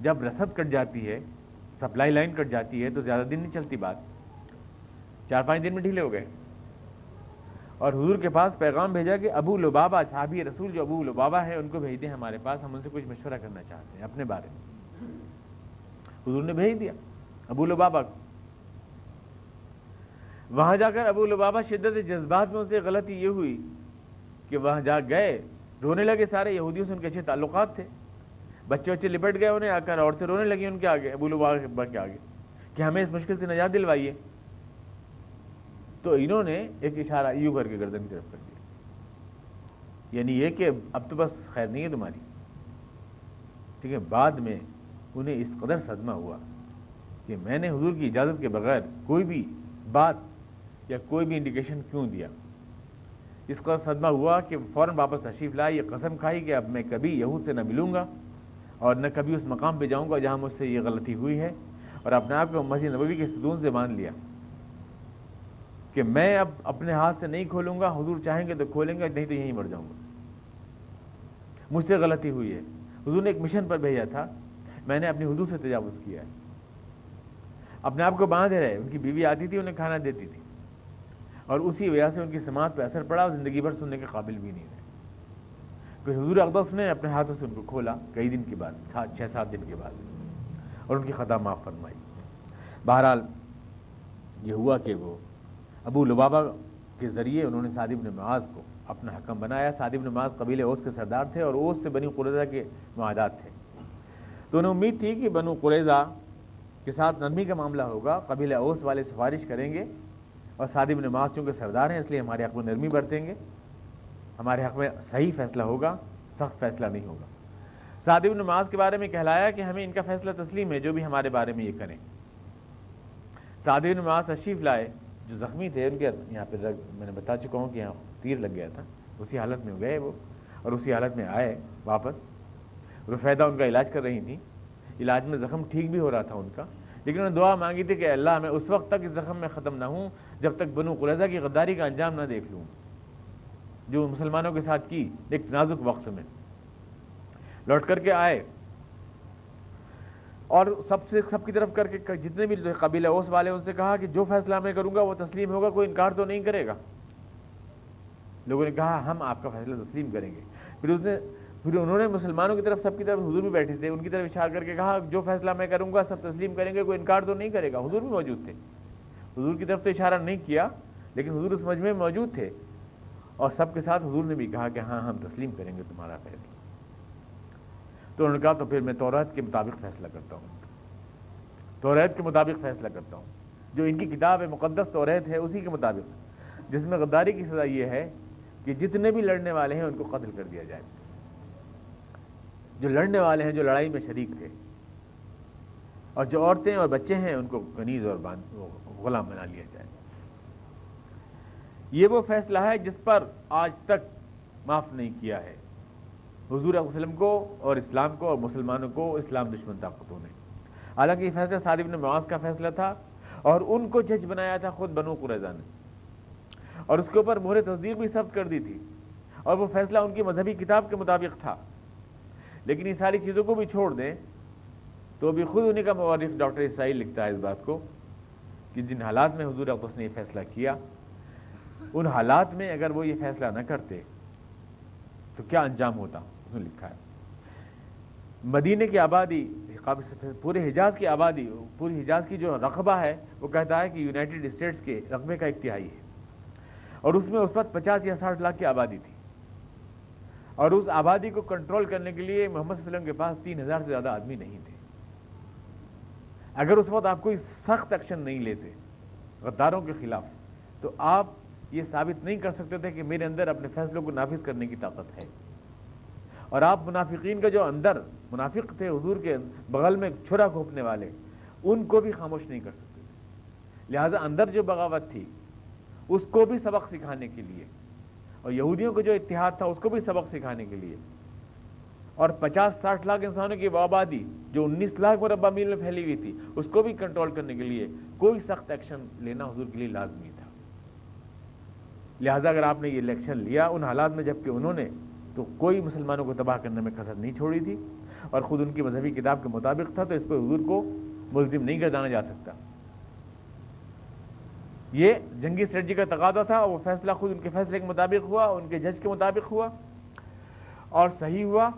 جب رسد کٹ جاتی ہے، سپلائی لائن کٹ جاتی ہے، تو زیادہ دن نہیں چلتی بات۔ چار پانچ دن میں ڈھیلے ہو گئے۔ اور حضور کے پاس پیغام بھیجا کہ ابو لبابا صحابی رسول جو ابو لبابا ہے ان کو بھیج دیں ہمارے پاس، ہم ان سے کچھ مشورہ کرنا چاہتے ہیں اپنے بارے میں۔ حضور نے بھیج دیا، ابو لبابا کو۔ وہاں جا کر ابو لبابا شدت جذبات میں ان سے غلطی یہ ہوئی کہ وہاں جا گئے، رونے لگے سارے یہودیوں سے، ان کے اچھے تعلقات تھے۔ بچے بچے لپٹ گئے انہیں، آ کر عورتیں رونے لگی ان کے آگے، ابو لبابا کے آگے، کہ ہمیں اس مشکل سے نجات دلوائیے۔ تو انہوں نے ایک اشارہ یوں کر کے گردن کی طرف کر دیا۔ یعنی یہ کہ اب تو بس خیر نہیں ہے تمہاری۔ ٹھیک ہے، بعد میں انہیں اس قدر صدمہ ہوا کہ میں نے حضور کی اجازت کے بغیر کوئی بھی بات یا کوئی بھی انڈیکیشن کیوں دیا؟ اس قدر صدمہ ہوا کہ فوراً واپس تشریف لائی یہ قسم کھائی کہ اب میں کبھی یہود سے نہ ملوں گا اور نہ کبھی اس مقام پہ جاؤں گا جہاں مجھ سے یہ غلطی ہوئی ہے اور اپنے آپ کو مسجد نبوی کے ستون سے مان لیا کہ میں اب اپنے ہاتھ سے نہیں کھولوں گا، حضور چاہیں گے تو کھولیں گے، نہیں تو یہیں مر جاؤں گا۔ مجھ سے غلطی ہوئی ہے۔ حضور نے ایک مشن پر بھیجا تھا، میں نے اپنی حضور سے تجاوز کیا ہے۔ اپنے آپ کو باندھے رہے، ان کی بیوی آتی تھی، انہیں کھانا دیتی تھی۔ اور اسی وجہ سے ان کی سماعت پہ اثر پڑا اور زندگی بھر سننے کے قابل بھی نہیں رہے۔ کہ حضور اقدس نے اپنے ہاتھوں سے ان کو کھولا کئی دن کے بعد چھ، سات دن کے بعد، اور ان کی خطا معاف فرمائی۔ بہرحال یہ ہوا کہ وہ ابو لبابا کے ذریعے انہوں نے صادب نماز کو اپنا حکم بنایا۔ صادب نماز قبیل اوس کے سردار تھے اور اوس سے بنی قریضہ کے معاہدات تھے۔ تو انہیں امید تھی کہ بنو قریضہ کے ساتھ نرمی کا معاملہ ہوگا قبیل اوس والے سفارش کریں گے۔ اور صادب نماز چونکہ سردار ہیں اس لیے ہمارے حق میں نرمی برتیں گے، ہمارے حق میں صحیح فیصلہ ہوگا، سخت فیصلہ نہیں ہوگا۔ صادب نماز کے بارے میں کہلایا کہ ہمیں ان کا فیصلہ تسلیم ہے جو بھی ہمارے بارے میں یہ کریں۔ صادب نماز تشریف لائے، جو زخمی تھے، ان کے یہاں پہ میں نے بتا چکا ہوں کہ یہاں تیر لگ گیا تھا، اسی حالت میں گئے وہ، اور اسی حالت میں آئے واپس۔ رفیدہ ان کا علاج کر رہی تھیں۔ علاج میں زخم ٹھیک بھی ہو رہا تھا ان کا لیکن انہوں نے دعا مانگی تھی کہ اللہ میں اس وقت تک اس زخم میں ختم نہ ہوں جب تک بنو قریضہ کی غداری کا انجام نہ دیکھ لوں۔ جو مسلمانوں کے ساتھ کی ایک نازک وقت میں۔ لوٹ کر کے آئے۔ اور سب سے سب کی طرف کر کے جتنے بھی قبیلہ اوس والے ان سے کہا کہ جو فیصلہ میں کروں گا وہ تسلیم ہوگا، کوئی انکار تو نہیں کرے گا۔ لوگوں نے کہا، ہم آپ کا فیصلہ تسلیم کریں گے۔ پھر اس نے پھر انہوں نے مسلمانوں کی طرف سب کی طرف حضور بھی بیٹھے تھے، ان کی طرف اشار کر کے کہا، جو فیصلہ میں کروں گا، سب تسلیم کریں گے، کوئی انکار تو نہیں کرے گا۔ حضور بھی موجود تھے۔ حضور کی طرف تو اشارہ نہیں کیا، لیکن حضور اس مجمع میں موجود تھے۔ اور سب کے ساتھ حضور نے بھی کہا کہ ہاں ہم تسلیم کریں گے تمہارا فیصلہ۔ تو انہوں نے کہا، تو پھر میں توریت کے مطابق فیصلہ کرتا ہوں۔ توریت کے مطابق فیصلہ کرتا ہوں۔ جو ان کی کتاب ہے مقدس توریت ہے، اسی کے مطابق۔ جس میں غداری کی سزا یہ ہے کہ جتنے بھی لڑنے والے ہیں، ان کو قتل کر دیا جائے۔ جو لڑنے والے ہیں، جو لڑائی میں شریک تھے۔ اور جو عورتیں اور بچے ہیں، ان کو کنیز اور غلام بنا لیا جائے۔ یہ وہ فیصلہ ہے جس پر آج تک معاف نہیں کیا ہے۔ حضور وسلم کو اور اسلام کو اور مسلمانوں کو اسلام دشمن طاقتوں نے۔ حالانکہ یہ فیصلہ صادب نے معاذ کا فیصلہ تھا اور ان کو جج بنایا تھا خود بنو قریضہ نے۔ اور اس کے اوپر مہر تصدیق بھی ثبت کر دی تھی۔ اور وہ فیصلہ ان کی مذہبی کتاب کے مطابق تھا۔ لیکن یہ ساری چیزوں کو بھی چھوڑ دیں تو بھی خود انہیں کا مورخ ڈاکٹر اسرائیل لکھتا ہے اس بات کو کہ جن حالات میں حضور اقدس نے یہ فیصلہ کیا، ان حالات میں اگر وہ یہ فیصلہ نہ کرتے تو کیا انجام ہوتا؟ اس نے لکھا ہے۔ مدینے کی آبادی پورے حجاز کی آبادی پوری حجاز کی جو رقبہ ہے، وہ کہتا ہے کہ یونائٹڈ اسٹیٹس کے رقبے کا ایک تہائی ہے۔ اور اس میں اس وقت پچاس یا ساٹھ لاکھ کی آبادی تھی۔ اور اس آبادی کو کنٹرول کرنے کے لیے محمد صلی اللہ علیہ وسلم کے پاس تین ہزار سے زیادہ آدمی نہیں تھے۔ اگر اس وقت آپ کوئی سخت ایکشن نہیں لیتے، غداروں کے خلاف، تو آپ یہ ثابت نہیں کر سکتے تھے کہ میرے اندر اپنے فیصلوں کو نافذ کرنے کی طاقت ہے۔ اور آپ منافقین کا جو اندر منافق تھے، حضور کے بغل میں چھرا گھوپنے والے، ان کو بھی خاموش نہیں کر سکتے تھے۔ لہٰذا اندر جو بغاوت تھی، اس کو بھی سبق سکھانے کے لیے اور یہودیوں کا جو اتحاد تھا، اس کو بھی سبق سکھانے کے لیے۔ اور پچاس ساٹھ لاکھ انسانوں کی آبادی جو انیس لاکھ مربع میل میں پھیلی ہوئی تھی، اس کو بھی کنٹرول کرنے کے لیے کوئی سخت ایکشن لینا حضور کے لیے لازمی تھا۔ لہذا اگر آپ نے یہ الیکشن لیا ان حالات میں جبکہ انہوں نے تو کوئی مسلمانوں کو تباہ کرنے میں کثر نہیں چھوڑی تھی، اور خود ان کی مذہبی کتاب کے مطابق تھا، تو اس پہ حضور کو ملزم نہیں گردانا جا سکتا۔ یہ جنگی اسٹریٹجی کا تقاضا تھا وہ فیصلہ خود ان کے فیصلے کے مطابق ہوا ان کے جج کے مطابق ہوا اور صحیح ہوا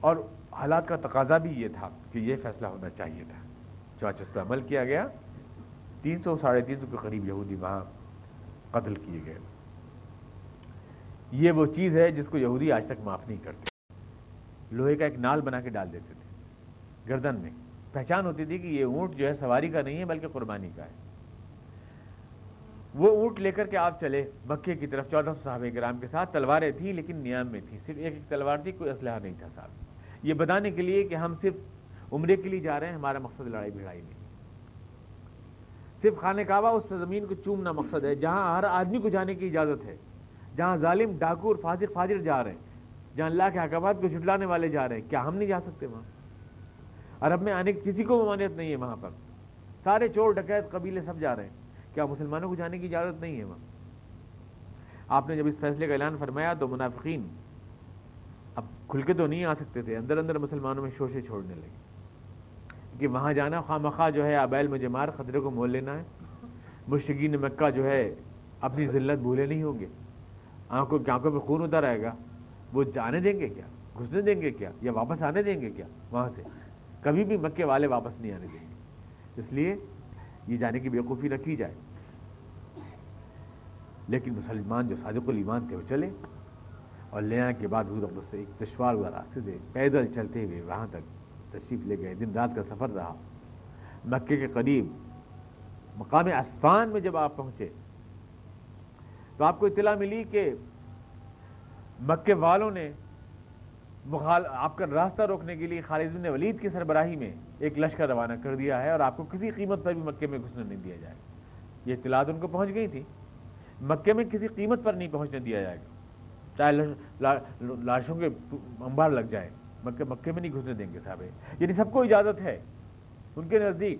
اور حالات کا تقاضا بھی یہ تھا کہ یہ فیصلہ ہونا چاہیے تھا۔ چانچ اس پہ عمل کیا گیا۔ تین سو ساڑھے تین سو کے قریب یہودی وہاں قتل کیے گئے۔ یہ وہ چیز ہے جس کو یہودی آج تک معاف نہیں کرتے۔ لوہے کا ایک نال بنا کے ڈال دیتے تھے۔ گردن میں۔ پہچان ہوتی تھی کہ یہ اونٹ جو ہے سواری کا نہیں ہے بلکہ قربانی کا ہے۔ وہ اونٹ لے کر کے آپ چلے مکے کی طرف، چودہ سو صحابہ کرام کے ساتھ تلواریں تھیں لیکن نیام میں تھیں۔ صرف ایک ایک تلوار تھی، کوئی اسلحہ نہیں تھا صاحب۔ یہ بتانے کے لیے کہ ہم صرف عمرے کے لیے جا رہے ہیں، ہمارا مقصد لڑائی بھڑائی نہیں۔ صرف خانہ کعبہ، اس زمین کو چومنا مقصد ہے۔ جہاں ہر آدمی کو جانے کی اجازت ہے، جہاں ظالم ڈاکو اور فاضر فاضر جا رہے ہیں، جہاں اللہ کے حکامات کو جھٹلانے والے جا رہے ہیں۔ کیا ہم نہیں جا سکتے وہاں؟ عرب میں آنے کسی کو ممانعت نہیں ہے وہاں پر۔ سارے چور، ڈکیت، قبیلے سب جا رہے ہیں۔ کیا مسلمانوں کو جانے کی اجازت نہیں ہے وہاں؟ آپ نے جب اس فیصلے کا اعلان فرمایا تو منافقین اب کھل کے تو نہیں آ سکتے تھے، اندر اندر مسلمانوں میں شوشے چھوڑنے لگے۔ کہ وہاں جانا خواہ مخواہ جو ہے ابیل میں جمار خطرے کو مول لینا ہے۔ مشرقین مکہ جو ہے اپنی ذلت بھولے نہیں ہوں گے۔ آنکھوں کی آنکھوں میں خون اتر آئے گا۔ وہ جانے دیں گے کیا؟ گھسنے دیں گے کیا؟ یا واپس آنے دیں گے کیا؟ وہاں سے۔ کبھی بھی مکے والے واپس نہیں آنے دیں گے۔ اس لیے یہ جانے کی بیوقوفی نہ کی جائے۔ لیکن مسلمان جو صادق الایمان تھے وہ چلے اور لے کے بعد حضور سے ایک دشوار ہوا راستے سے پیدل چلتے ہوئے وہاں تک تشریف لے گئے۔ دن رات کا سفر رہا۔ مکے کے قریب مقام اسفان میں جب آپ پہنچے تو آپ کو اطلاع ملی کہ مکے والوں نے آپ کا راستہ روکنے کے لیے خالد بن ولید کی سربراہی میں ایک لشکر روانہ کر دیا ہے اور آپ کو کسی قیمت پر بھی مکے میں گھسنے نہیں دیا جائے۔ گا یہ اطلاعات ان کو پہنچ گئی تھی۔ مکے میں کسی قیمت پر نہیں پہنچنے دیا جائے گا۔ چاہے لاشوں کے انبار لگ جائے۔ مکے مکے میں نہیں گھسنے دیں گے صاحب۔ یعنی سب کو اجازت ہے۔ ان کے نزدیک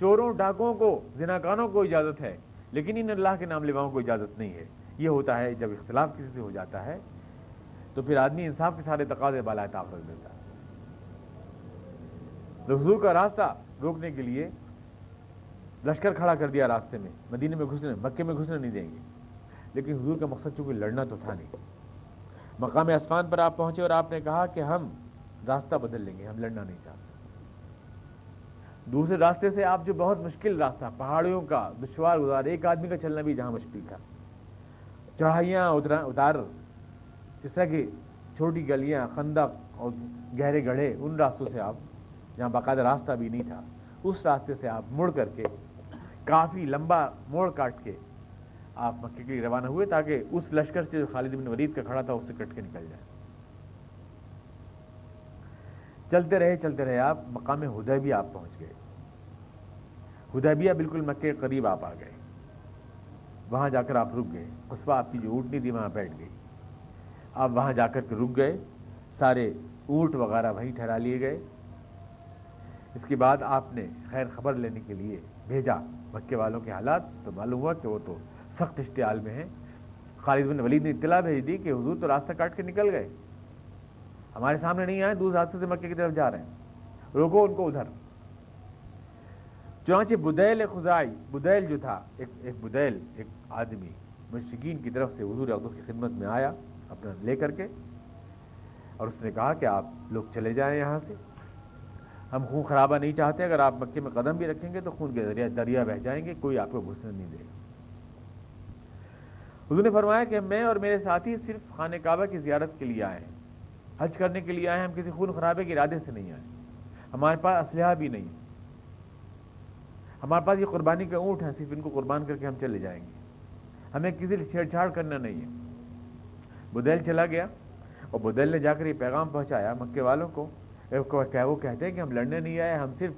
چوروں ڈاکوں کو، زناکانوں کو اجازت ہے۔ لیکن ان اللہ کے نام لیواؤں کو اجازت نہیں ہے۔ یہ ہوتا ہے جب اختلاف کسی سے ہو جاتا ہے۔ تو پھر آدمی انصاف کے سارے تقاضے بالائے طاق رکھ دیتا ہے۔ حضور کا راستہ روکنے کے لیے لشکر کھڑا کر دیا راستے میں۔ مدینے میں گھسنے، مکے میں گھسنے نہیں دیں گے۔ لیکن حضور کا مقصد چونکہ لڑنا تو تھا نہیں۔ مقام آسمان پر آپ پہنچے اور آپ نے کہا کہ ہم راستہ بدل لیں گے، ہم لڑنا نہیں چاہتے۔ دوسرے راستے سے آپ جو بہت مشکل راستہ، پہاڑیوں کا دشوار گزار، ایک آدمی کا چلنا بھی جہاں مشکل تھا۔ چڑھائیاں اتار جس طرح کی چھوٹی گلیاں، خندق اور گہرے گڑھے، ان راستوں سے آپ، جہاں باقاعدہ راستہ بھی نہیں تھا، اس راستے سے آپ مڑ کر کے، کافی لمبا موڑ کاٹ کے آپ مکے کے لیے روانہ ہوئے تاکہ اس لشکر سے جو خالد بن ولید کا کھڑا تھا، اس سے کٹ کے نکل جائے۔ چلتے رہے چلتے رہے آپ، مقام ہدیبیہ آپ پہنچ گئے۔ ہدیبیہ بالکل مکے کے قریب آپ آ گئے۔ وہاں جا کر آپ رک گئے۔ خسبہ آپ کی جو اونٹنی تھی، وہاں بیٹھ گئی آپ وہاں جا کر کے رک گئے، سارے اونٹ وغیرہ وہیں ٹھہرا لیے گئے۔ اس کے بعد آپ نے خیر خبر لینے کے لیے بھیجا۔ مکے والوں کے حالات تو معلوم ہوا کہ وہ تو سخت اشتعال میں ہیں۔ خالد بن ولید نے اطلاع بھیج دی کہ حضور تو راستہ کاٹ کے نکل گئے۔ ہمارے سامنے نہیں آئے، دور راستے سے مکے کی طرف جا رہے ہیں۔ روکو ان کو ادھر۔ چنانچہ بدیل خزائی، بدیل جو تھا، ایک ایک بدیل، ایک آدمی مشرقین کی طرف سے حضور اقدس کی خدمت میں آیا۔ اپنا لے کر کے۔ اور اس نے کہا کہ آپ لوگ چلے جائیں یہاں سے۔ ہم خون خرابہ نہیں چاہتے، اگر آپ مکے میں قدم بھی رکھیں گے تو خون کے ذریعہ دریا بہ جائیں گے، کوئی آپ کو گھسنے نہیں دے گا۔ حضور نے فرمایا کہ میں اور میرے ساتھی صرف خانہ کعبہ کی زیارت کے لیے آئے ہیں۔ حج کرنے کے لیے آئے ہیں، ہم کسی خون خرابے کے ارادے سے نہیں آئے۔ ہمارے پاس اسلحہ بھی نہیں ہمارے پاس یہ قربانی کے اونٹ ہیں، صرف ان کو قربان کر کے ہم چلے جائیں گے۔ ہمیں کسی سے چھیڑ چھاڑ کرنا نہیں ہے۔ بدیل چلا گیا اور بدیل نے جا کر یہ پیغام پہنچایا مکے والوں کو۔ وہ کہتے ہیں کہ ہم لڑنے نہیں آئے، ہم صرف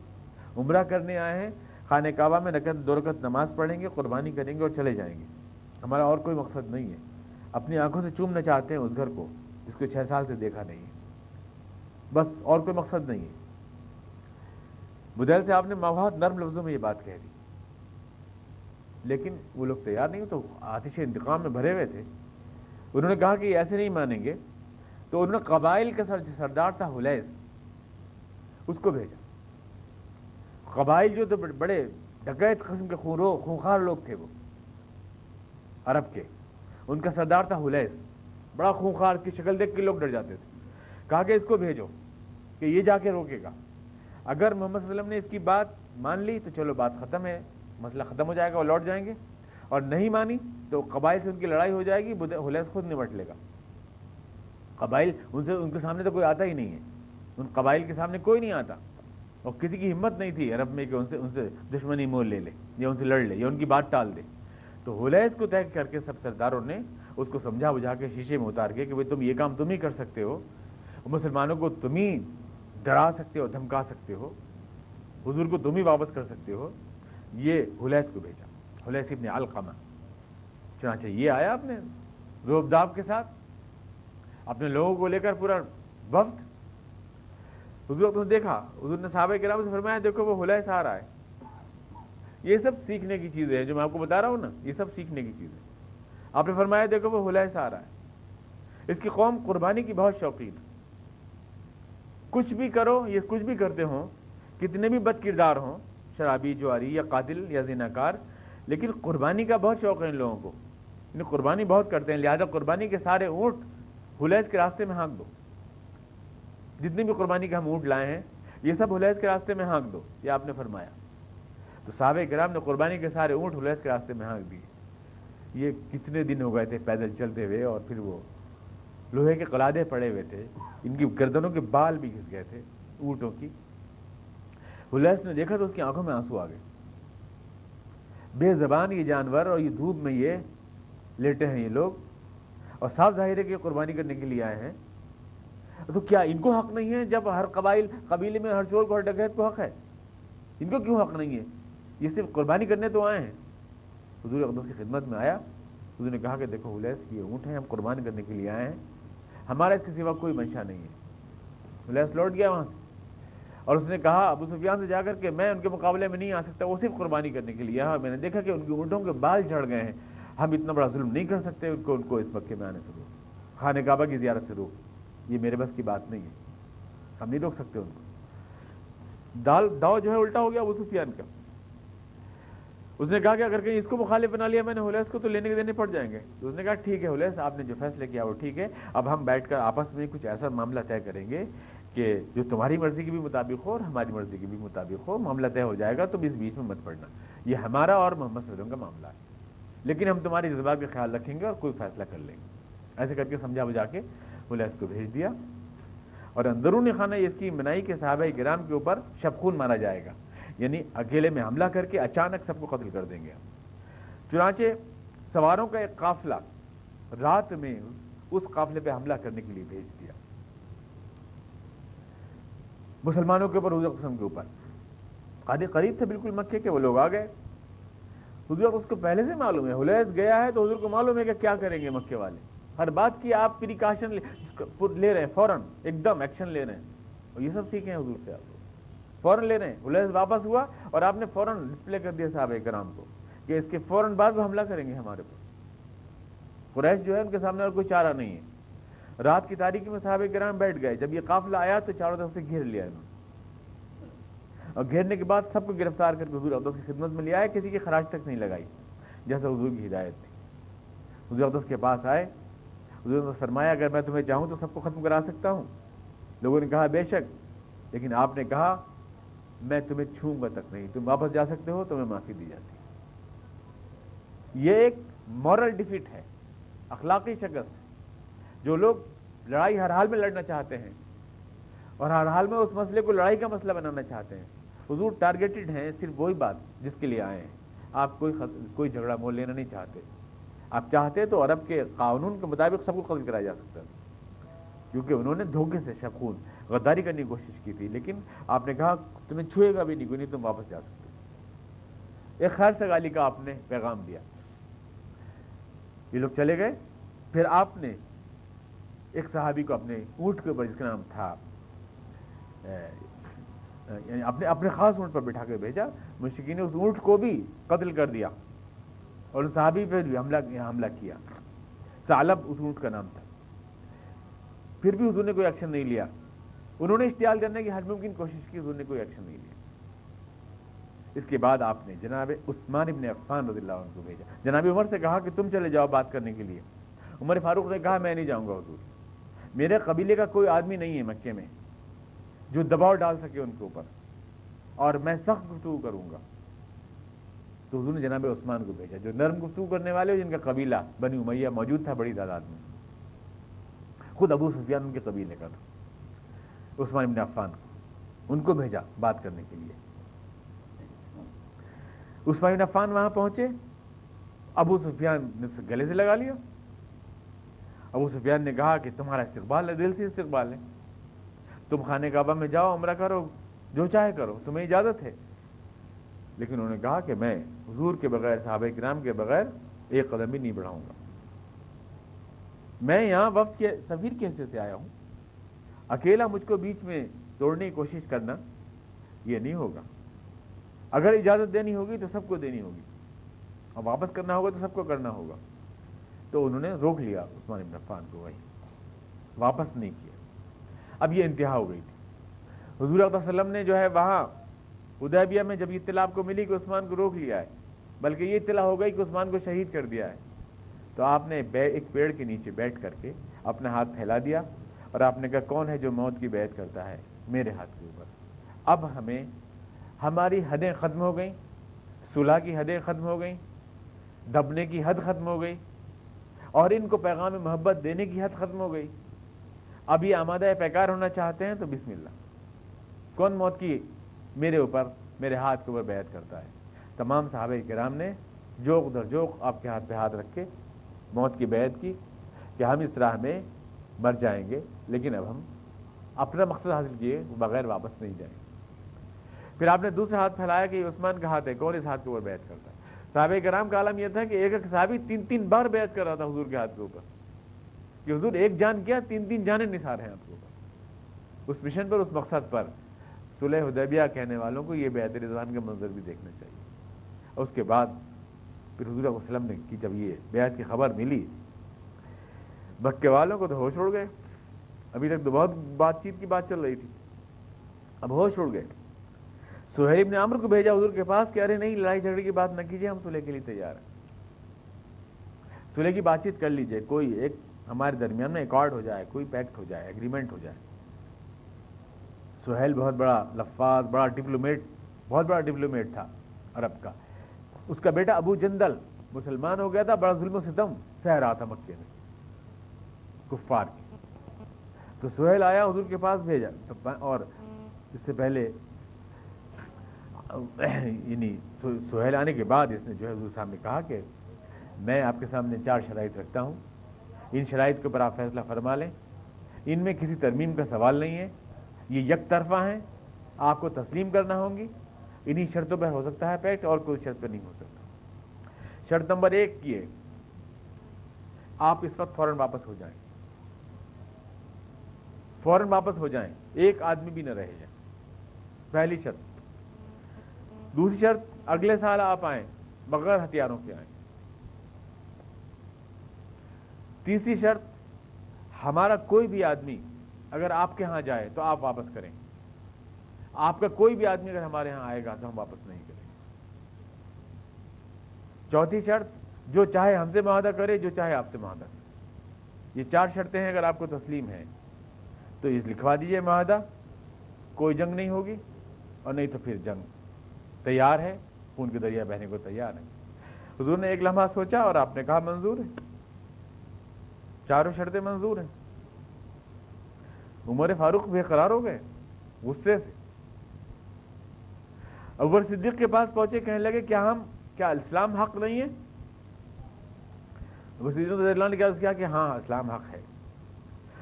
عمرہ کرنے آئے ہیں۔ خانہ کعبہ میں رکت دو رکت نماز پڑھیں گے، قربانی کریں گے اور چلے جائیں گے۔ ہمارا اور کوئی مقصد نہیں ہے۔ اپنی آنکھوں سے چومنا چاہتے ہیں اس گھر کو، جس کو چھ سال سے دیکھا نہیں ہے۔ بس اور کوئی مقصد نہیں ہے۔ بدیل سے آپ نے بہت نرم لفظوں میں یہ بات کہہ دی۔ لیکن وہ لوگ تیار نہیں تو آتش انتقام میں بھرے ہوئے تھے۔ انہوں نے کہا کہ یہ ایسے نہیں مانیں گے، تو انہوں نے قبائل کا سردار تھا حلیس، اس کو بھیجا۔ قبائل جو تو بڑے ڈکیت قسم کے خونرو خونخار لوگ تھے وہ، عرب کے۔ ان کا سردار تھا حلیس، بڑا خونخار کی شکل دیکھ کے لوگ ڈر جاتے تھے۔ کہا کہ اس کو بھیجو، کہ یہ جا کے روکے گا۔ اگر محمد صلی اللہ علیہ وسلم نے اس کی بات مان لی تو چلو بات ختم ہے، مسئلہ ختم ہو جائے گا وہ لوٹ جائیں گے۔ اور نہیں مانی تو قبائل سے ان کی لڑائی ہو جائے گی حلیس خود نمٹ لے گا۔ قبائل، ان سے ان کے سامنے تو کوئی آتا ہی نہیں ہے۔ ان قبائل کے سامنے کوئی نہیں آتا۔ اور کسی کی ہمت نہیں تھی عرب میں کہ ان سے ان سے دشمنی مول لے لے، یا ان سے لڑ لے، یا ان کی بات ٹال دے۔ تو حلیس کو طے کر کے سب سرداروں نے اس کو سمجھا بجھا کے شیشے میں اتار کے کہ بھائی تم یہ کام تم ہی کر سکتے ہو۔ مسلمانوں کو تم ہی ڈرا سکتے ہو، دھمکا سکتے ہو۔ حضور کو تم ہی واپس کر سکتے ہو۔ یہ حلیس کو بھیجا۔ حلیس ابن علقمہ، چنانچہ یہ آیا اپنے روبداب کے ساتھ؟ اپنے لوگوں کو لے کر پورا وقت حضور نے دیکھا، حضور نے صحابہ کرام سے فرمایا، دیکھو وہ حلیس آ رہا ہے یہ سب سیکھنے کی چیزیں ہیں جو میں آپ کو بتا رہا ہوں نا، یہ سب سیکھنے کی چیزیں آپ نے فرمایا، دیکھو وہ حلیس آ رہا ہے اس کی قوم قربانی کی بہت شوقین کچھ بھی کرو، یہ کچھ بھی کرتے ہوں، کتنے بھی بد کردار ہوں، شرابی، جواری یا قاتل یا زینکار لیکن قربانی کا بہت شوق ہے ان لوگوں کو۔ یعنی قربانی بہت کرتے ہیں، لہذا قربانی کے سارے اونٹ حلیز کے راستے میں ہانک دو۔ جتنی بھی قربانی کے ہم اونٹ لائے ہیں، یہ سب حلیز کے راستے میں ہانک دو، یہ آپ نے فرمایا۔ تو صحابہ کرام نے قربانی کے سارے اونٹ حلیز کے راستے میں ہانک دیے۔ یہ کتنے دن ہو گئے تھے پیدل چلتے ہوئے اور پھر وہ لوہے کے قلادے پڑے ہوئے تھے۔ ان کی گردنوں کے بال بھی گھس گئے تھے اونٹوں کی۔ حلیس نے دیکھا تو اس کی آنکھوں میں آنسو آ گئے۔ بے زبان یہ جانور اور یہ دھوپ میں یہ لیٹے ہیں یہ لوگ اور صاف ظاہر ہے کہ قربانی کرنے کے لیے آئے ہیں۔ تو کیا ان کو حق نہیں ہے جب ہر قبائل قبیلے میں ہر چور کو ہر ڈکیت کو حق ہے؟ ان کو کیوں حق نہیں ہے؟ یہ صرف قربانی کرنے تو آئے ہیں۔ حضور اقدس کی خدمت میں آیا۔ حضور نے کہا کہ دیکھو حلیس، یہ اونٹ ہیں، ہم قربانی کرنے کے لیے آئے ہیں۔ ہمارا اس کے سوا کوئی منشا نہیں ہے۔ حلیس لوٹ گیا وہاں سے۔ اور اس نے کہا، ابو سفیان سے جا کر کہ میں ان کے مقابلے میں نہیں آ سکتا، وہ صرف قربانی کرنے کے لیے۔ ہاں میں نے دیکھا کہ ان کی اونٹوں کے بال جھڑ گئے ہیں۔ ہم اتنا بڑا ظلم نہیں کر سکتے، ان کو ان کو اس مکے میں آنے سے روک۔ خانہ کعبہ کی زیارت سے روک۔ یہ میرے بس کی بات نہیں ہے۔ ہم نہیں روک سکتے ان کو۔ دال، داؤ جو ہے الٹا ہو گیا ابو سفیان کا۔ اس نے کہا کہ اگر کہیں اس کو مخالف بنا لیا میں نے حلیس کو تو لینے کے دینے پڑ جائیں گے۔ تو اس نے کہا، ٹھیک ہے حلیس، آپ نے جو فیصلے کیا وہ ٹھیک ہے۔ اب ہم بیٹھ کر آپس میں کچھ ایسا معاملہ طے کریں گے کہ جو تمہاری مرضی کی بھی مطابق ہو اور ہماری مرضی کی بھی مطابق ہو، معاملہ طے ہو جائے گا، تو اس بیچ میں مت پڑنا۔ یہ ہمارا اور محمد صلی اللہ علیہ وسلم کا معاملہ ہے۔ لیکن ہم تمہاری جذبات کا خیال رکھیں گے اور کوئی فیصلہ کر لیں گے۔ ایسے کر کے سمجھا بجا کے بولے، اس کو بھیج دیا۔ اور اندرون خانہ، اس کی منائی کے صحابہ گرام کے اوپر شبخون مارا جائے گا۔ یعنی اکیلے میں حملہ کر کے اچانک سب کو قتل کر دیں گے۔ چنانچہ سواروں کا ایک قافلہ رات میں اس قافلے پہ حملہ کرنے کے لیے بھیج دیا۔ مسلمانوں کے اوپر حضور قسم کے اوپر۔ قادی قریب تھے، بالکل مکے کے، وہ لوگ آ گئے۔ حضور اس کو پہلے سے معلوم ہے حلیز گیا ہے تو حضور کو معلوم ہے کہ کیا کریں گے مکے والے۔ ہر بات کی آپ پریکاشن لے رہے ہیں، فوراً، ایک دم ایکشن لے رہے ہیں۔ اور یہ سب سیکھیں حضور سے آپ۔ فوراً لے رہے ہیں۔ حلیز واپس ہوا اور آپ نے فوراً ڈسپلے کر دیا صاحب کرام کو کہ اس کے فوراً بعد وہ حملہ کریں گے ہمارے اوپر۔ قریش جو ہے، ان کے سامنے اور کوئی چارہ نہیں ہے۔ رات کی تاریخی میں صحابہ کرام بیٹھ گئے۔ جب یہ قافلہ آیا تو چاروں طرف سے گھیر لیا انہوں اور گھیرنے کے بعد سب کو گرفتار کر کے حضور اقدس کی خدمت میں لیا ہے کسی کی خراج تک نہیں لگائی جیسا حضور کی ہدایت تھی۔ حضور اقدس کے پاس آئے۔ حضور اقدس فرمایا، اگر میں تمہیں چاہوں تو سب کو ختم کرا سکتا ہوں۔ لوگوں نے کہا، بے شک۔ لیکن آپ نے کہا، میں تمہیں چھوں گا تک نہیں۔ تم واپس جا سکتے ہو، تمہیں معافی دی جاتی یہ ایک مورل ڈیفیٹ ہے، اخلاقی شکست جو لوگ لڑائی ہر حال میں لڑنا چاہتے ہیں اور ہر حال میں اس مسئلے کو لڑائی کا مسئلہ بنانا چاہتے ہیں۔ حضور ٹارگیٹڈ ہیں صرف وہی بات جس کے لیے آئے ہیں۔ آپ کوئی خط... کوئی جھگڑا مول لینا نہیں چاہتے۔ آپ چاہتے تو عرب کے قانون کے مطابق سب کو قتل کرایا جا سکتا کیونکہ انہوں نے دھوکے سے شکون غداری کرنے کی کوشش کی تھی، لیکن آپ نے کہا، تمہیں چھوئے گا بھی نہیں، کوئی نہیں، تم واپس جا سکتے ایک خیر سگالی کا آپ نے پیغام دیا۔ یہ لوگ چلے گئے۔ پھر آپ نے ایک صحابی کو اپنے اونٹ کے اوپر جس کا نام تھا یعنی اپنے اپنے خاص اونٹ پر بٹھا کے بھیجا مشکین نے اس اونٹ کو بھی قتل کر دیا اور اس صحابی پہ بھی حملہ حملہ کیا۔ سالب اس اونٹ کا نام تھا۔ پھر بھی حضور نے کوئی ایکشن نہیں لیا۔ انہوں نے اشتعال کرنے کی ہر ممکن کوشش کی، حضور نے کوئی ایکشن نہیں لیا۔ اس کے بعد آپ نے جناب عثمان ابن عفان رضی اللہ عنہ کو بھیجا۔ جناب عمر سے کہا کہ تم چلے جاؤ بات کرنے کے لیے۔ عمر فاروق نے کہا، میں نہیں جاؤں گا حضور۔ میرے قبیلے کا کوئی آدمی نہیں ہے مکے میں جو دباؤ ڈال سکے ان کے اوپر اور میں سخت گفتگو کروں گا۔ تو حضور نے جناب عثمان کو بھیجا، جو نرم گفتگو کرنے والے جن کا قبیلہ بنی امیہ موجود تھا، بڑی تعداد میں۔ خود ابو سفیان ان کے قبیلے کا تھا۔ عثمان ابن عفان کو، ان کو بھیجا بات کرنے کے لیے۔ عثمان ابن عفان وہاں پہنچے، ابو سفیان نے گلے سے لگا لیا۔ ابو سفیان نے کہا کہ تمہارا استقبال ہے، دل سے استقبال ہے۔ تم خانے کعبہ میں جاؤ، عمرہ کرو، جو چاہے کرو، تمہیں اجازت ہے۔ لیکن انہوں نے کہا کہ میں حضور کے بغیر، صحابہ کرام کے بغیر ایک قدم بھی نہیں بڑھاؤں گا۔ میں یہاں وقت کے سفیر کے حصے سے آیا ہوں۔ اکیلا مجھ کو بیچ میں توڑنے کی کوشش کرنا یہ نہیں ہوگا۔ اگر اجازت دینی ہوگی تو سب کو دینی ہوگی۔ اور واپس کرنا ہوگا تو سب کو کرنا ہوگا۔ تو انہوں نے روک لیا عثمان ابن عفان کو وہی واپس نہیں کیا۔ اب یہ انتہا ہو گئی تھی۔ حضور علیہ وسلم نے جو ہے وہاں ادیبیہ میں جب یہ اطلاع کو ملی کہ عثمان کو روک لیا ہے، بلکہ یہ اطلاع ہو گئی کہ عثمان کو شہید کر دیا ہے، تو آپ نے ایک پیڑ کے نیچے بیٹھ کر کے اپنا ہاتھ پھیلا دیا اور آپ نے کہا، کون ہے جو موت کی بیعت کرتا ہے؟ میرے ہاتھ کے اوپر۔ اب ہمیں ہماری حدیں ختم ہو گئیں، صلح کی حدیں ختم ہو گئیں، دبنے کی حد ختم ہو گئی۔ اور ان کو پیغام محبت دینے کی حد ختم ہو گئی۔ اب یہ آمادہ پیکار ہونا چاہتے ہیں تو بسم اللہ۔ کون موت کی میرے اوپر، میرے ہاتھ کے اوپر بیعت کرتا ہے؟ تمام صحابہ کرام نے جوک در جوک آپ کے ہاتھ پہ ہاتھ رکھ کے موت کی بیعت کی کہ ہم اس راہ میں مر جائیں گے، لیکن اب ہم اپنا مقصد حاصل کیے، بغیر واپس نہیں جائیں۔ پھر آپ نے دوسرا ہاتھ پھیلایا کہ عثمان کا ہاتھ ہے، کون اس ہاتھ کے اوپر بیعت کرتا ہے؟ صحابہ کرام کا عالم یہ تھا کہ ایک ایک صحابی تین تین بار بیعت کر رہا تھا حضور کے ہاتھ کے اوپر کہ حضور ایک جان کیا، تین تین جانے نثار ہیں آپ کے اوپر۔ اس مشن پر، اس مقصد پر۔ صلح حدیبیہ کہنے والوں کو یہ بیعت رضوان کا منظر بھی دیکھنا چاہیے۔ اور اس کے بعد پھر حضور علیہ وسلم نے کی، جب یہ بیعت کی خبر ملی بکے والوں کو تو ہوش اڑ گئے۔ ابھی تک تو بہت بات چیت کی بات چل رہی تھی۔ اب ہوش اڑ گئے۔ سہیب نے عمر کو بھیجا، حضور کے پاس کہ ارے نہیں، لڑائی جھگڑے کی بات نہ کیجیے ہم سلح کے لیے تیار ہیں۔ سلح کی بات چیت کر لیجیے کوئی ایک ہمارے درمیان میں ایکارڈ ہو جائے، کوئی پیکٹ ہو جائے، اگریمنٹ ہو جائے۔ سہیل بہت بڑا لفاظ، بڑا ڈپلومیٹ، بہت بڑا ڈپلومیٹ تھا عرب کا۔ اس کا بیٹا ابو جندل مسلمان ہو گیا تھا، بڑا ظلم و ستم سہ رہا تھا مکے میں، کفار کی تو سہیل آیا، حضور کے پاس بھیجا۔ اور اس سے پہلے یعنی سہیل آنے کے بعد اس نے جو ہے حضور صاحب نے کہا کہ میں آپ کے سامنے چار شرائط رکھتا ہوں۔ ان شرائط کے اوپر آپ فیصلہ فرما لیں۔ ان میں کسی ترمیم کا سوال نہیں ہے۔ یہ یک طرفہ ہیں۔ آپ کو تسلیم کرنا ہوں گی۔ انہی شرطوں پر ہو سکتا ہے پیکٹ اور کوئی شرط پہ نہیں ہو سکتا۔ شرط نمبر ایک یہ آپ اس وقت فوراً واپس ہو جائیں۔ فوراً واپس ہو جائیں۔ ایک آدمی بھی نہ رہ جائے۔ پہلی شرط۔ دوسری شرط اگلے سال آپ آئیں، بغیر ہتھیاروں کے آئیں۔ تیسری شرط، ہمارا کوئی بھی آدمی اگر آپ کے ہاں جائے تو آپ واپس کریں۔ آپ کا کوئی بھی آدمی اگر ہمارے ہاں آئے گا تو ہم واپس نہیں کریں۔ چوتھی شرط، جو چاہے ہم سے معاہدہ کرے، جو چاہے آپ سے معاہدہ کرے۔ یہ چار شرطیں ہیں، اگر آپ کو تسلیم ہے تو یہ لکھوا دیجیے معاہدہ، کوئی جنگ نہیں ہوگی اور نہیں تو پھر جنگ۔ تیار ہے؟ خون کے دریا بہنے کو تیار ہے حضور نے ایک لمحہ سوچا اور آپ نے کہا، منظور ہے۔ چاروں شرطیں منظور ہیں۔ عمر فاروق بے قرار ہو گئے، غصے سے۔ ابر صدیق کے پاس پہنچے، کہنے لگے، کیا ہم، کیا اسلام حق نہیں ہے؟ صدیق نے کیا کہ ہاں اسلام حق ہے۔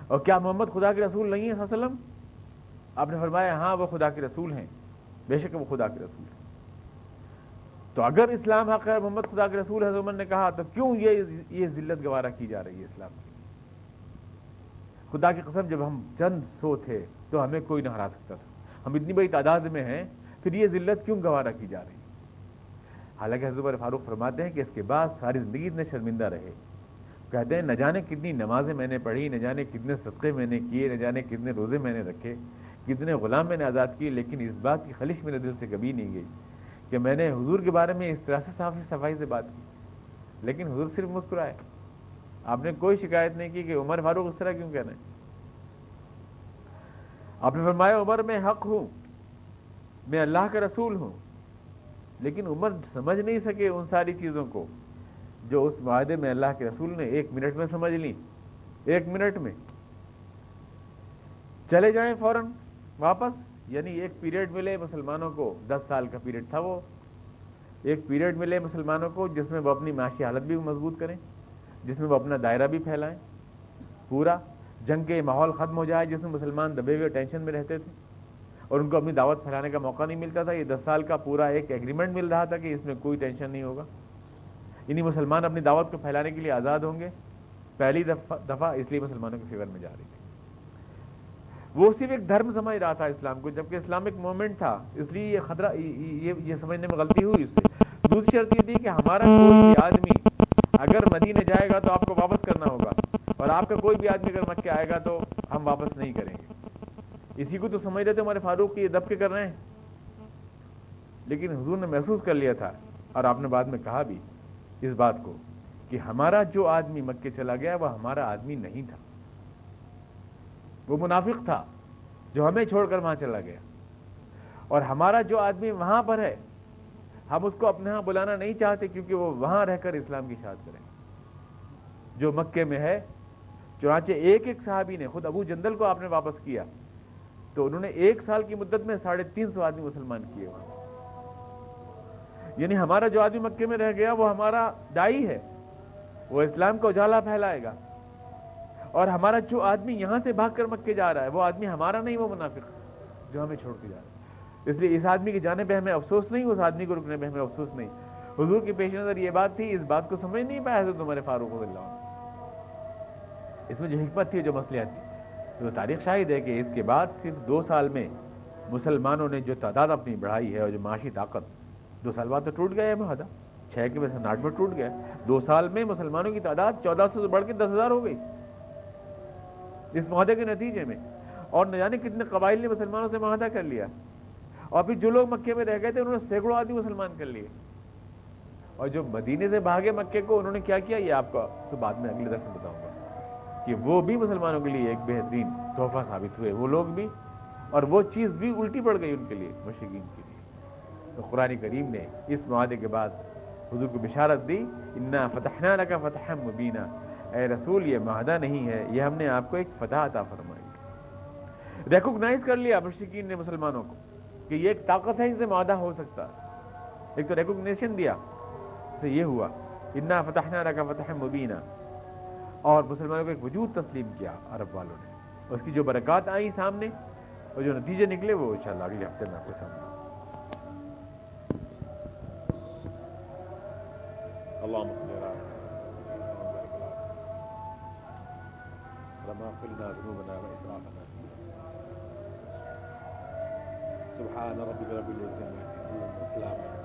اور کیا محمد خدا کے رسول نہیں ہے وسلم؟ آپ نے فرمایا ہاں وہ خدا کے رسول ہیں۔ بے شک وہ خدا کے رسول ہیں۔ تو اگر اسلام حق ہے، محمد خدا کے رسول حضرت عمر نے کہا، تو کیوں یہ یہ ذلت گوارہ کی جا رہی ہے اسلام کی؟ خدا کی قسم، جب ہم چند سو تھے تو ہمیں کوئی نہ ہرا سکتا تھا۔ ہم اتنی بڑی تعداد میں ہیں، پھر یہ ذلت کیوں گوارہ کی جا رہی ہے؟ حالانکہ حضرت عمر فاروق فرماتے ہیں کہ اس کے بعد ساری زندگی اتنے شرمندہ رہے۔ کہتے ہیں، نہ جانے کتنی نمازیں میں نے پڑھی، نہ جانے کتنے صدقے میں نے کیے، نہ جانے کتنے روزے میں نے رکھے، کتنے غلام میں نے آزاد کیے، لیکن اس بات کی خلش میرے دل سے کبھی نہیں گئی۔ کہ میں نے حضور کے بارے میں اس طرح سے صاف صفائی سے بات کی، لیکن حضور صرف مسکرائے۔ آپ نے کوئی شکایت نہیں کی کہ عمر فاروق اس طرح کیوں کہہ رہے ہیں؟ آپ نے فرمایا، عمر میں حق ہوں، میں اللہ کا رسول ہوں، لیکن عمر سمجھ نہیں سکے ان ساری چیزوں کو جو اس معاہدے میں اللہ کے رسول نے ایک منٹ میں سمجھ لی۔ ایک منٹ میں۔ چلے جائیں فوراً، واپس۔ یعنی ایک پیریڈ ملے مسلمانوں کو، دس سال کا پیریڈ تھا وہ، ایک پیریڈ ملے مسلمانوں کو جس میں وہ اپنی معاشی حالت بھی مضبوط کریں، جس میں وہ اپنا دائرہ بھی پھیلائیں، پورا جنگ کے ماحول ختم ہو جائے جس میں مسلمان دبے ہوئے ٹینشن میں رہتے تھے۔ اور ان کو اپنی دعوت پھیلانے کا موقع نہیں ملتا تھا، یہ دس سال کا پورا ایک ایگریمنٹ مل رہا تھا کہ اس میں کوئی ٹینشن نہیں ہوگا۔ یعنی مسلمان اپنی دعوت کو پھیلانے کے لیے آزاد ہوں گے۔ پہلی دفعہ اس لیے مسلمانوں کے فیور میں جا رہی تھی وہ صرف ایک دھرم سمجھ رہا تھا اسلام کو، جبکہ اسلام ایک مومنٹ تھا۔ اس لیے یہ خطرہ، یہ سمجھنے میں غلطی ہوئی اس سے۔ دوسری شرط یہ تھی کہ ہمارا کوئی بھی آدمی اگر مدینے جائے گا تو آپ کو واپس کرنا ہوگا۔ اور آپ کا کوئی بھی آدمی اگر مکے آئے گا تو ہم واپس نہیں کریں گے۔ اسی کو تو سمجھ رہے تھے ہمارے فاروق کی یہ دب کے کر رہے ہیں۔ لیکن حضور نے محسوس کر لیا تھا۔ اور آپ نے بعد میں کہا بھی اس بات کو کہ ہمارا جو آدمی مکے چلا گیا، وہ ہمارا آدمی نہیں تھا۔ وہ منافق تھا جو ہمیں چھوڑ کر وہاں چلا گیا۔ اور ہمارا جو آدمی وہاں پر ہے، ہم اس کو اپنے ہاں بلانا نہیں چاہتے کیونکہ وہ وہاں رہ کر اسلام کی شاد کریں جو مکے میں ہے، چنانچہ ایک ایک صحابی نے، خود ابو جندل کو آپ نے واپس کیا، تو انہوں نے ایک سال کی مدت میں ساڑھے تین سو آدمی مسلمان کیے وہاں یعنی ہمارا جو آدمی مکے میں رہ گیا، وہ ہمارا دائی ہے۔ وہ اسلام کا اجالا پھیلائے گا۔ اور ہمارا جو آدمی یہاں سے بھاگ کر مکے جا رہا ہے، وہ آدمی ہمارا نہیں، وہ منافق جو ہمیں چھوڑ کے جا رہا ہے۔ اس لیے اس آدمی کی جانے پہ ہمیں افسوس نہیں، اس آدمی کو رکنے پہ ہمیں افسوس نہیں۔ حضور کی پیش نظر یہ بات تھی، اس بات کو سمجھ نہیں پایا حضرت تمہارے فاروق اللہ اس میں جو حکمت تھی جو مسئلہ تھی، تو تاریخ شاہد ہے کہ اس کے بعد صرف دو سال میں مسلمانوں نے جو تعداد اپنی بڑھائی ہے اور جو معاشی طاقت، دو سال بعد تو ٹوٹ گیا ہے معاہدہ چھ کے وجہ ناٹ میں ٹوٹ گیا دو سال میں مسلمانوں کی تعداد چودہ سو سے بڑھ کے دس ہزار ہو گئی۔ اس معاہدے کے نتیجے میں۔ اور نہ جانے کتنے قبائل نے مسلمانوں سے معاہدہ کر لیا۔ اور پھر جو لوگ مکے میں رہ گئے تھے، انہوں نے سینکڑوں آدمی مسلمان کر لیے۔ اور جو مدینے سے بھاگے مکے کو، انہوں نے کیا کیا؟ یہ آپ کا تو بعد میں اگلے درس میں بتاؤں گا۔ کہ وہ بھی مسلمانوں کے لیے ایک بہترین تحفہ ثابت ہوئے۔ وہ لوگ بھی، اور وہ چیز بھی الٹی پڑ گئی ان کے لیے، مشرقین کے لیے۔ تو قرآن کریم نے اس معاہدے کے بعد حضور کو بشارت دی، انا فتحنا لکا فتح مبینہ اے رسول، یہ معاہدہ نہیں ہے، یہ ہم نے آپ کو ایک فتح عطا فرمائی۔ ریکوگنائز کر لیا مشرقین نے مسلمانوں کو کہ یہ ایک طاقت ہے، ان سے معاہدہ ہو سکتا ایک تو ریکوگنیشن دیا سے یہ ہوا، انا فتحنا لکا فتح مبینہ اور مسلمانوں کو ایک وجود تسلیم کیا عرب والوں نے۔ اس کی جو برکات آئیں سامنے، اور جو نتیجے نکلے، وہ انشاءاللہ اگلے ہفتے میں آپ کے سامنے۔ اللهم صل على ذنوبنا وإسرافنا سبحان ربك رب العزة عما يصفون وسلام